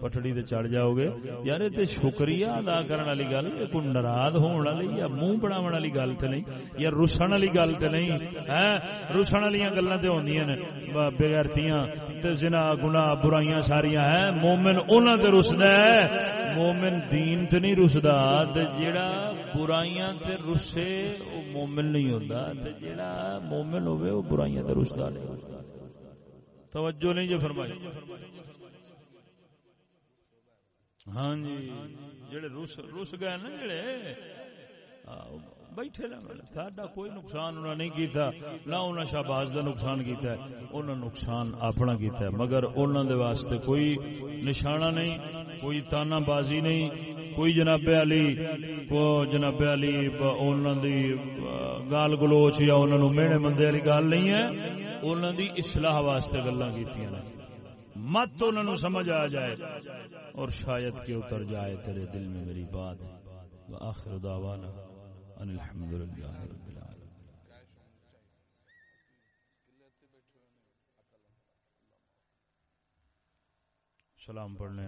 پٹڑی تے چڑھ جاؤ گے یار تے شکریہ ادا کرن والی گل اے کوئی ناراض ہون والی یا منہ بناون والی گل تے نہیں، یا رسن والی گل تے نہیں ہیں رسن والی گلاں تے ہوندیاں نے بغیرتیاں تے زنا، گناہ، برائیاں ساریاں ہیں مومن انہاں تے رسدا ہے۔ مومن دین تے نہیں رسدا، تے جیڑا برائیاں تے رسے، او مومن نہیں ہوندا، تے جیڑا مومن شامل ہوئے وہ برائیاں تے نہیں توجہ نہیں جو فرمائی۔ ہاں جی جڑے روس روس گئے نا جڑے؟ بیٹھے ساڈا کوئی نقصان انہوں نہیں کیتا، نہ انہوں شہباز کا نقصان کیتا ہے انہوں نقصان اپنا کیتا ہے۔ مگر انہوں دے واسطے کوئی نشانہ نہیں، کوئی تانا بازی نہیں۔ کوئی جناب علی، کو جناب علی انہوں دی گال گلوچ یا انہوں نے میڑے مندے والی گال نہیں ہے انہوں دی اصلاح واسطے گلا کی مت انہوں سمجھ آ جائے اور شاید کہ اتر جائے تیرے دل میں میری بات۔ آخر دعوانا۔ الحمد للہ رب العالمين سلام پڑھنے۔